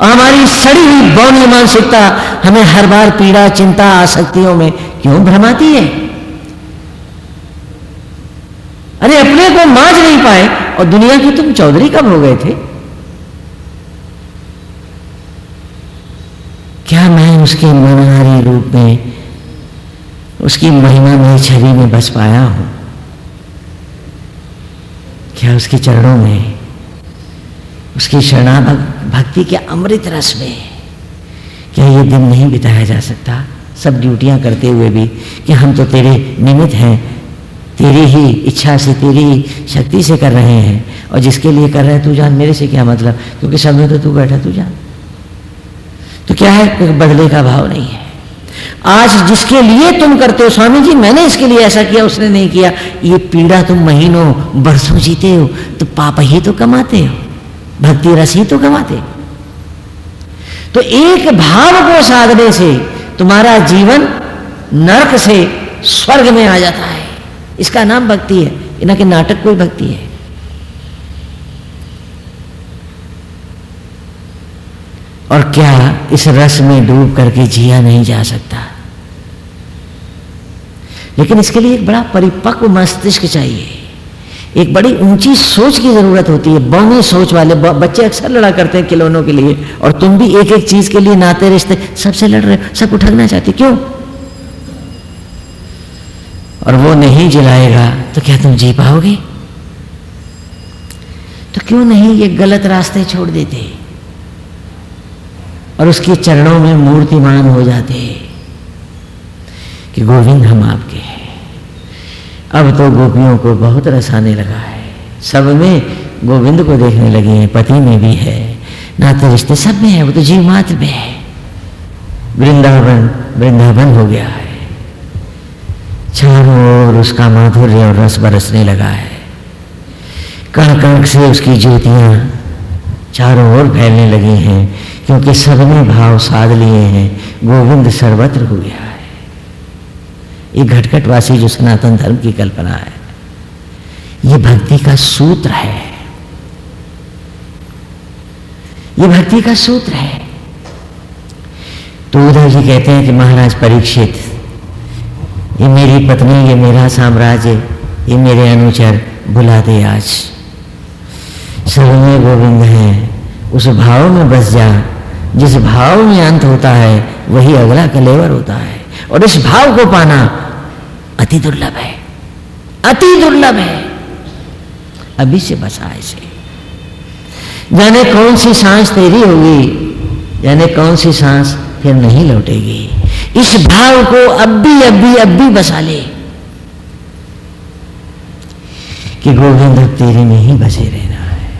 और हमारी सड़ी हुई बौनी मानसिकता हमें हर बार पीड़ा, चिंता, आसक्तियों में क्यों भ्रमाती है? अरे, अपने को मांझ नहीं पाए। और दुनिया की तुम चौधरी कब हो गए थे? क्या मैं उसके मनोहारी रूप में, उसकी महिमा में छवि में बस पाया हूँ? क्या उसके चरणों में, उसकी शरणा भक्ति के अमृत रस में, क्या ये दिन नहीं बिताया जा सकता? सब ड्यूटियाँ करते हुए भी कि हम तो तेरे निमित्त हैं, तेरी ही इच्छा से, तेरी ही शक्ति से कर रहे हैं। और जिसके लिए कर रहे हैं तू जान, मेरे से क्या मतलब? क्योंकि सब में तो तू बैठा, तू जान। क्या है? कोई बदले का भाव नहीं है। आज जिसके लिए तुम करते हो स्वामी जी मैंने इसके लिए ऐसा किया, उसने नहीं किया। ये पीड़ा तुम महीनों बरसों जीते हो तो पाप ही तो कमाते हो, भक्ति रस ही तो कमाते हो। तो एक भाव को साधने से तुम्हारा जीवन नरक से स्वर्ग में आ जाता है। इसका नाम भक्ति है इना के नाटक कोई भक्ति है। और क्या इस रस में डूब करके जिया नहीं जा सकता? लेकिन इसके लिए एक बड़ा परिपक्व मस्तिष्क चाहिए। एक बड़ी ऊँची सोच की ज़रूरत होती है, बौनी सोच वाले। बच्चे अक्सर लड़ा करते हैं खिलौनों के लिए, और तुम भी एक एक चीज़ के लिए नाते रिश्ते सबसे लड़ रहे हो सबको ठगना चाहते, क्यों? और वो नहीं जलाएगा तो क्या तुम जी पाओगे? तो क्यों नहीं ये गलत रास्ते छोड़ देते? और उसके चरणों में मूर्तिमान हो जाते कि गोविंद हम आपके हैं। अब तो गोपियों को बहुत रस आने लगा है। सब में गोविंद को देखने लगे हैं, पति में भी है। नाते रिश्ते सब में है, वो तो जीव मात्र में है। वृंदावन वृंदावन हो गया है। चारों ओर उसका माधुर्य और रस बरसने लगा है। कण कण से उसकी ज्योतियाँ चारों ओर फैलने लगी हैं। क्योंकि सबने भाव साध लिए हैं। गोविंद सर्वत्र हो गया है। ये घटघटवासी जो सनातन धर्म की कल्पना है, ये भक्ति का सूत्र है। ये भक्ति का सूत्र है। तो उधर जी कहते हैं कि महाराज परीक्षित, ये मेरी पत्नी, ये मेरा साम्राज्य, ये मेरे अनुचर, बुला दे आज। में गोविंद है। उस भाव में बस जा। जिस भाव में अंत होता है, वही अगला कलेवर होता है। और इस भाव को पाना अति दुर्लभ है। अति दुर्लभ है। अभी से बसा ऐसे जाने कौन सी सांस तेरी होगी, जाने कौन सी सांस फिर नहीं लौटेगी। इस भाव को अब भी अब भी अब भी बसा ले कि गोविंद अब तेरे में ही बसे रहना है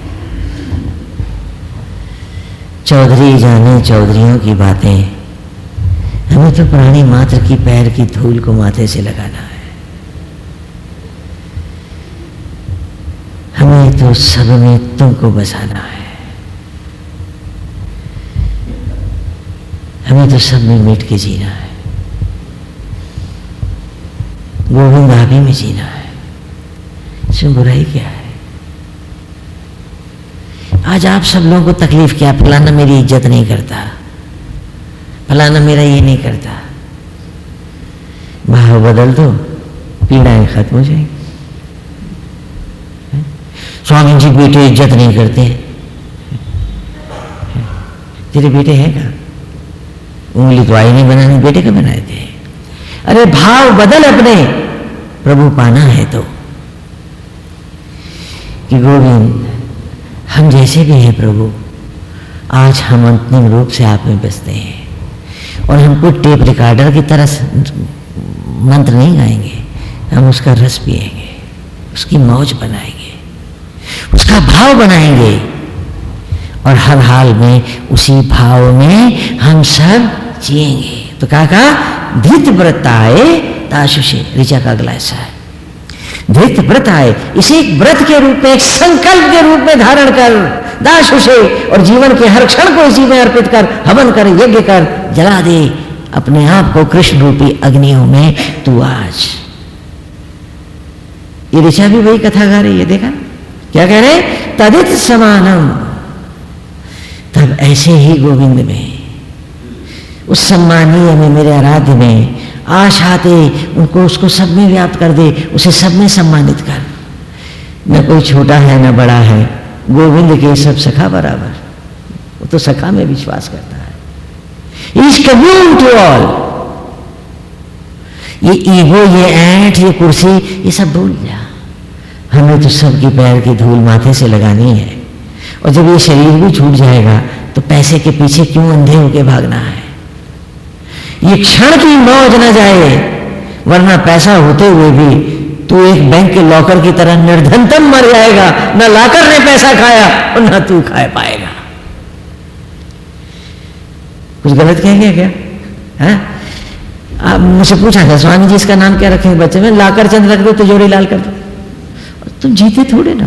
चौधरी जाने चौधरियों की बातें। हमें तो प्राणी मात्र की पैर की धूल को माथे से लगाना है। हमें तो सब में तुमको बसाना है। हमें तो सब में मिट के जीना है। गोविंद ही में जीना है। इसमें बुराई क्या है? आज आप सब लोगों को तकलीफ़ क्या? फलाना मेरी इज़्ज़त नहीं करता। फलाना मेरा ये नहीं करता। भाव बदल दो, पीड़ाएँ खत्म हो जाएँगी। स्वामी जी, बेटे इज़्ज़त नहीं करते तेरे बेटे हैं क्या उंगली तो आई नहीं बनाने, बेटे का बनाए थे। अरे भाव बदल अपने। प्रभु पाना है तो। कि गोविंद हम जैसे भी हैं प्रभु, आज हम अंतिम रूप से आप में बसते हैं। और हम कोई टेप रिकॉर्डर की तरह मंत्र नहीं गाएँगे, हम उसका रस पिएँगे उसकी मौज बनाएँगे, उसका भाव बनाएँगे। और हर हाल में उसी भाव में हम सब जिएँगे। तो कहा धित व्रत आए ताशुषे, ऋचा का अगला ऐसा है धृत व्रत आए। इसे व्रत के रूप में, एक संकल्प के रूप में धारण कर, दास उसे और जीवन के हर क्षण को इसी में अर्पित कर, हवन कर, यज्ञ कर, जला दे। अपने आप को कृष्ण रूपी अग्नियों में तू आज। ये ऋषा भी वही कथा गा रही है, देखा? क्या कह रहे तदित समानम। तब ऐसे ही गोविंद में, उस सम्मानीय में, मेरे आराध्य में आशाते उनको उसको सब में व्याप्त कर दे, उसे सब में सम्मानित कर। न कोई छोटा है, न बड़ा है, गोविंद के सब सखा बराबर। वो तो सखा में विश्वास करता है। इज़ कम्यून टू ऑल ये ईगो, ये ऐठ, ये कुर्सी, ये सब भूल जा। हमें तो सबकी पैर की धूल माथे से लगानी है। और जब ये शरीर भी छूट जाएगा तो पैसे के पीछे क्यों अंधे होके भागना है? ये क्षण की मौज न जाए, वरना पैसा होते हुए भी तू एक बैंक के लॉकर की तरह निर्धनतम मर जाएगा। न लाकर ने पैसा खाया और न तू खा पाएगा। कुछ गलत कहेंगे क्या? है? आप मुझे पूछा था, स्वामी जी इसका नाम क्या रखेंगे? बच्चे में लाकर चंद रख दो तिजोरी लाल कर दो। तुम जीते थोड़े ना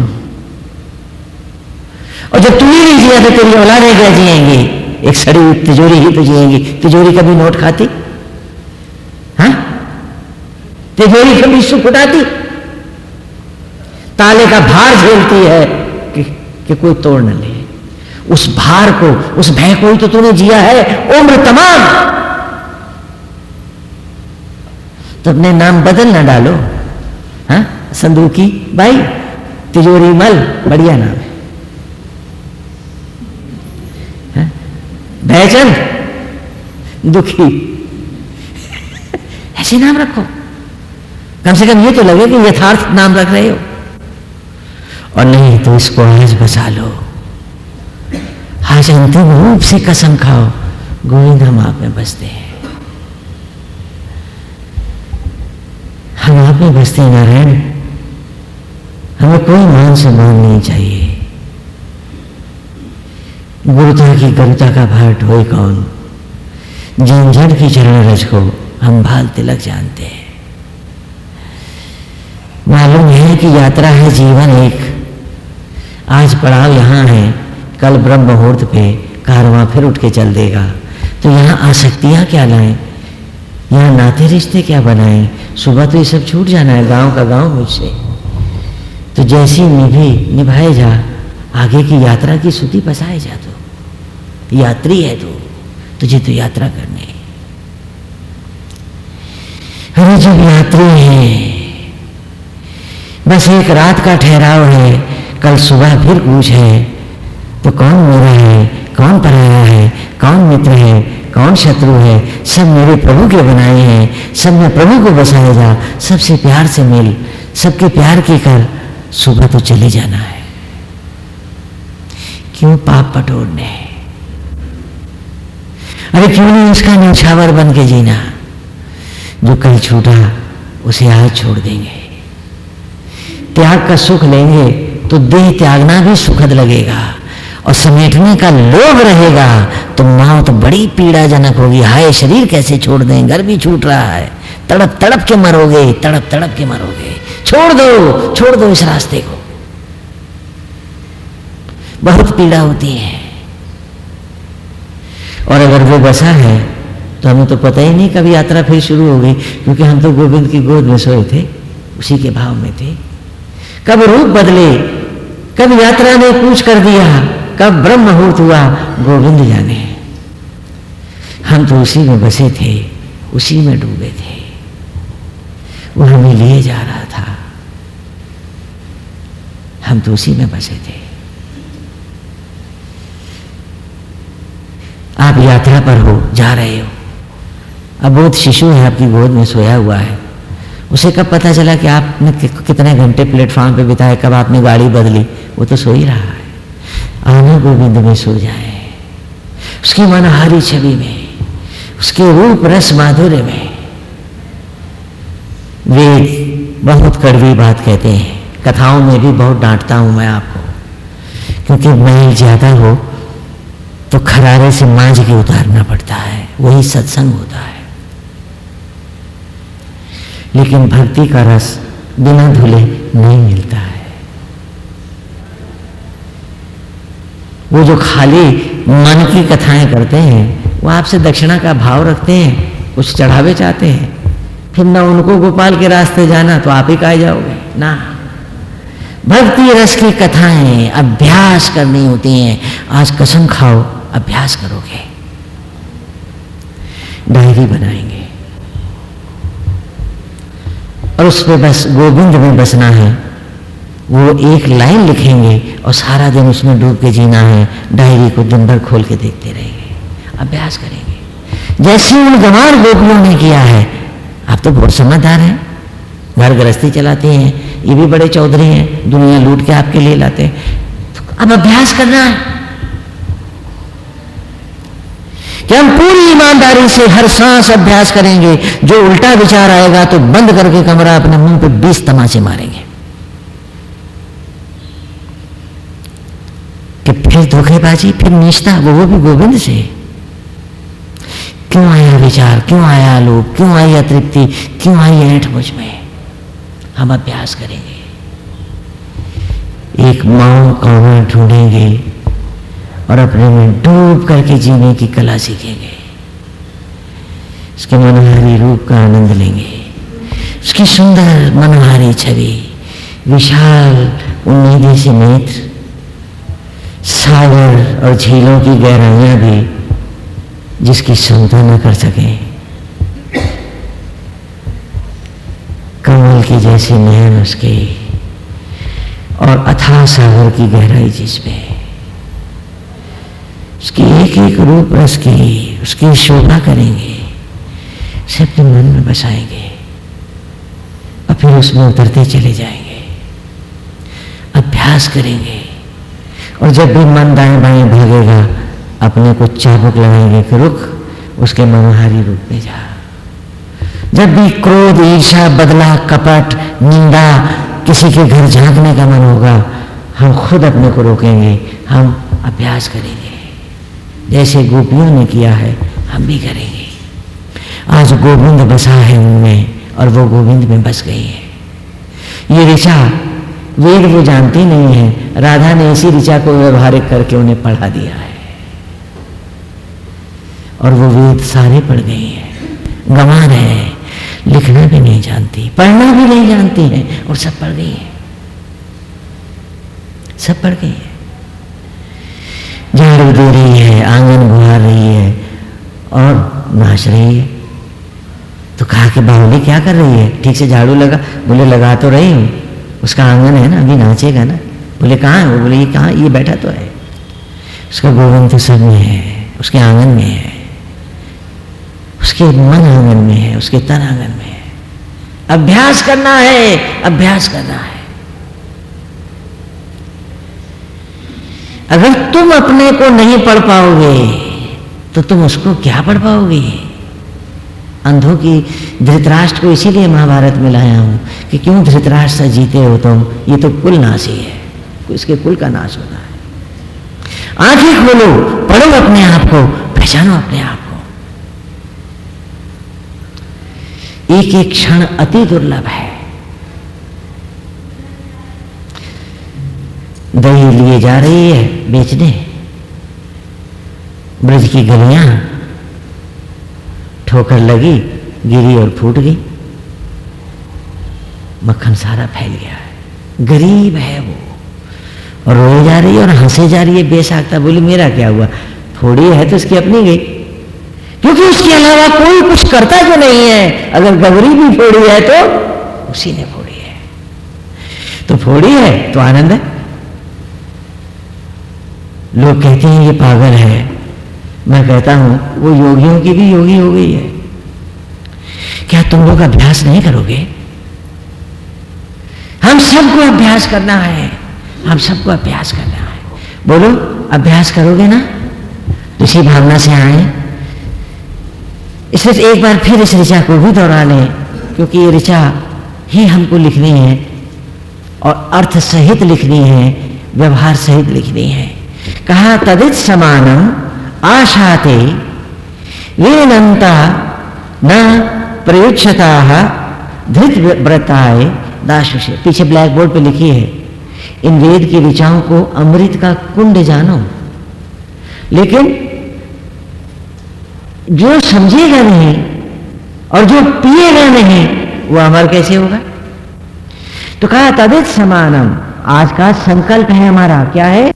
और जब तू ही नहीं जिया तो तेरी औलादे क्या जिएँगी? एक सड़ी हुई तिजोरी ही तो जिएँगी तिजोरी कभी नोट खाती? हा? तिजोरी कभी सुख उठाती? ताले का भार झेलती है कि, कि कोई तोड़ न ले। उस भार को उस भय को ही तो तूने जिया है उम्र तमाम। तो अपने नाम बदल ना डालो। हा? संदूकी? भाई तिजोरी मल बढ़िया नाम है। भयचंद दुखी। ऐसे नाम रखो। कम से कम ये तो लगे कि यथार्थ नाम रख रहे हो। और नहीं तो इसको आज बचा लो। आज अंतिम रूप से कसम खाओ। गोविंद हम आप में बसते हैं। हम आप में बसते हैं नारायण। हमें कोई मान सम्मान नहीं चाहिए। गुरुता की गरुता का भार ढोए कौन? झंझट की चरण रज को हम भाल तिलक जानते हैं। मालूम है कि यात्रा है जीवन एक। आज पड़ाव यहाँ है, कल ब्रह्म मुहूर्त पे कारवां फिर उठ के चल देगा। तो यहाँ आसक्तियाँ क्या लाएँ? यहाँ नाते रिश्ते क्या बनाएँ? सुबह तो ये सब छूट जाना है, गाँव का गाँव मुझसे। तो जैसी निभी निभाए जा, आगे की यात्रा की सुती बसाए जा तो। यात्री है तू, तुझे तो यात्रा करनी अरे जब यात्री है, बस एक रात का ठहराव है, कल सुबह फिर पूछ है तो कौन मेरा है, कौन पराया है, कौन मित्र है, कौन शत्रु है, सब मेरे प्रभु के बनाए हैं, सब में प्रभु को बसाए जा, सबसे प्यार से मिल, सबके प्यार के कर, सुबह तो चले जाना है। क्यों पाप पटोरने अरे क्यों नहीं उसका न्यौछावर बन के जीना? जो कल छूटा, उसे आज छोड़ देंगे। त्याग का सुख लेंगे तो देह त्यागना भी सुखद लगेगा। और समेटने का लोभ रहेगा तो मौत बड़ी पीड़ाजनक होगी। हाय, शरीर कैसे छोड़ दें? घर भी छूट रहा है। तड़प तड़प के मरोगे, तड़प तड़प के मरोगे। छोड़ दो छोड़ दो इस रास्ते को। बहुत पीड़ा होती है। और अगर वो बसा है तो हमें तो पता ही नहीं कब यात्रा फिर शुरू हो गई, क्योंकि हम तो गोविंद की गोद में सोए थे, उसी के भाव में थे। कब रूप बदले, कब यात्रा ने पूछ कर दिया, कब ब्रह्म मुहूर्त हुआ, गोविंद जाने। हम तो उसी में बसे थे, उसी में डूबे थे। वो हमें लिए जा रहा था। हम तो उसी में बसे थे। आप यात्रा पर हो, जा रहे हो। अब अबोध शिशु है, आपकी गोद में सोया हुआ है। उसे कब पता चला कि आपने कितने घंटे प्लेटफॉर्म पे बिताए, कब आपने गाड़ी बदली? वो तो सो ही रहा है। आने गोविंद में सो जाए। उसकी मनहारी छवि में, उसके रूप रस माधुर्य में। वेद बहुत कड़वी बात कहते हैं। कथाओं में भी बहुत डांटता हूँ मैं आपको, क्योंकि मैल ज़्यादा हो तो खरारे से मांझ के उतारना पड़ता है, वही सत्संग होता है। लेकिन भक्ति का रस बिना धुले नहीं मिलता है। वो जो खाली मन की कथाएँ करते हैं, वो आपसे दक्षिणा का भाव रखते हैं, कुछ चढ़ावे चाहते हैं। फिर ना उनको गोपाल के रास्ते जाना तो आप ही कहा जाओगे? ना। भक्ति रस की कथाएँ, अभ्यास करनी होती हैं। आज कसम खाओ अभ्यास करोगे। डायरी बनाएँगे। और उसमें बस गोविंद में बसना है। वो एक लाइन लिखेंगे और सारा दिन उसमें डूब के जीना है। डायरी को दिन भर खोल के देखते रहेंगे। अभ्यास करेंगे। जैसे उन गंवार गोपियों ने किया है। आप तो बहुत समझदार हैं। घर गृहस्थी चलाते हैं। ये भी बड़े चौधरी हैं। दुनिया लूट के आपके लिए लाते हैं। तो अब अभ्यास करना है। कि हम पूरी ईमानदारी से हर सांस अभ्यास करेंगे, जो उल्टा विचार आएगा तो बंद करके कमरा अपने मुँह पे बीस तमाचे मारेंगे। कि फिर धोखेबाजी, फिर निष्ठा, वो भी गोविंद से। क्यों आया विचार? क्यों आया लोभ क्यों आई अतृप्ति? क्यों आई ऐठ मुझमें? हम अभ्यास करेंगे। एक माओ कौवा ढूंढेंगे और अपने में डूब करके जीने की कला सीखेंगे। उसके मनोहारी रूप का आनंद लेंगे। उसकी सुंदर मनोहारी छवि, विशाल उन्नीदी से नेत्र सागर और झीलों की गहराइयाँ भी जिसकी क्षमता न कर सके। कमल की जैसी नयन उसके और अथाह सागर की गहराई जिसमें उसकी एक एक रूप रस की उसकी शोभा करेंगे उसे मन में बसाएँगे, और फिर उसमें उतरते चले जाएँगे, अभ्यास करेंगे, और जब भी मन दाएँ बाएँ भागेगा, अपने को चाबुक लगाएँगे कि रुक, उसके मनोहारी रूप में जा। जब भी क्रोध ईर्षा बदला कपट, निंदा किसी के घर झांकने का मन होगा, हम खुद अपने को रोकेंगे, हम अभ्यास करेंगे। जैसे गोपियों ने किया है, हम भी करेंगे। आज गोविंद बसा है उनमें और वो गोविंद में बस गई है। ये ऋचा, वेद वो जानती नहीं है। राधा ने इसी ऋचा को व्यवहारिक करके उन्हें पढ़ा दिया है। और वो वेद सारे पढ़ गई है। गंवार है, लिखना भी नहीं जानती, पढ़ना भी नहीं जानती है, और सब पढ़ गई है। सब पढ़ गई है। झाड़ू दे रही है, आँगन बुहार रही है। और नाच रही है। तो कहा कि बाहुली क्या कर रही है? ठीक से झाड़ू लगा बोले, लगा तो रही हूँ। उसका आँगन है ना, अभी नाचेगा ना। बोले, कहाँ है वो? बोले, ये कहाँ, ये बैठा तो है। उसका गोविंद तो सब में है, उसके आँगन में है। उसके मन आँगन में है, उसके तन आँगन में है। अभ्यास करना है, अभ्यास करना है। अगर तुम अपने को नहीं पढ़ पाओगे तो तुम उसको क्या पढ़ पाओगे? अंधों की धृतराष्ट्र को इसीलिए महाभारत में लाया हूँ कि क्यों धृतराष्ट्र से जीते हो तुम? ये तो कुल नाश ही है। इसके कुल का नाश होता है। आँखें खोलो, पढ़ो अपने आप को, पहचानो अपने आप को। एक एक क्षण अति दुर्लभ है। दही लिए जा रही है बेचने। ब्रज की गलियाँ ठोकर लगी, गिरी और फूट गई। मक्खन सारा फैल गया है। गरीब है वो। और रोए जा रही है और हंसे जा रही है, बेसाखता, बोली, मेरा क्या हुआ? थोड़ी है तो उसकी अपनी गई। क्योंकि उसके अलावा कोई कुछ करता जो नहीं है? अगर गबरी भी फोड़ी है तो उसी ने फोड़ी है। तो फोड़ी है तो आनंद है। लोग कहते हैं, ये पागल है। मैं कहता हूँ, वो योगियों की भी योगी हो गई है। क्या तुम लोग अभ्यास नहीं करोगे? हम सबको अभ्यास करना है। हम सबको अभ्यास करना है। बोलो, अभ्यास करोगे ना? तो इसी भावना से आए। इसलिए एक बार फिर इस ऋचा को भी दोहरा लें, क्योंकि ये ऋचा ही हमको लिखनी है और अर्थ सहित लिखनी है, व्यवहार सहित लिखनी है। कहा तदित समानम आशाते वीरनंता न प्रयुक्षता धृत व्रताए दाशुष। पीछे ब्लैक बोर्ड पे लिखी है, इन वेद की ऋचाओं को अमृत का कुंड जानो। लेकिन जो समझेगा नहीं और जो पिएगा नहीं, वो अमर कैसे होगा? तो कहा तदित समानम, आज का संकल्प है हमारा। क्या है?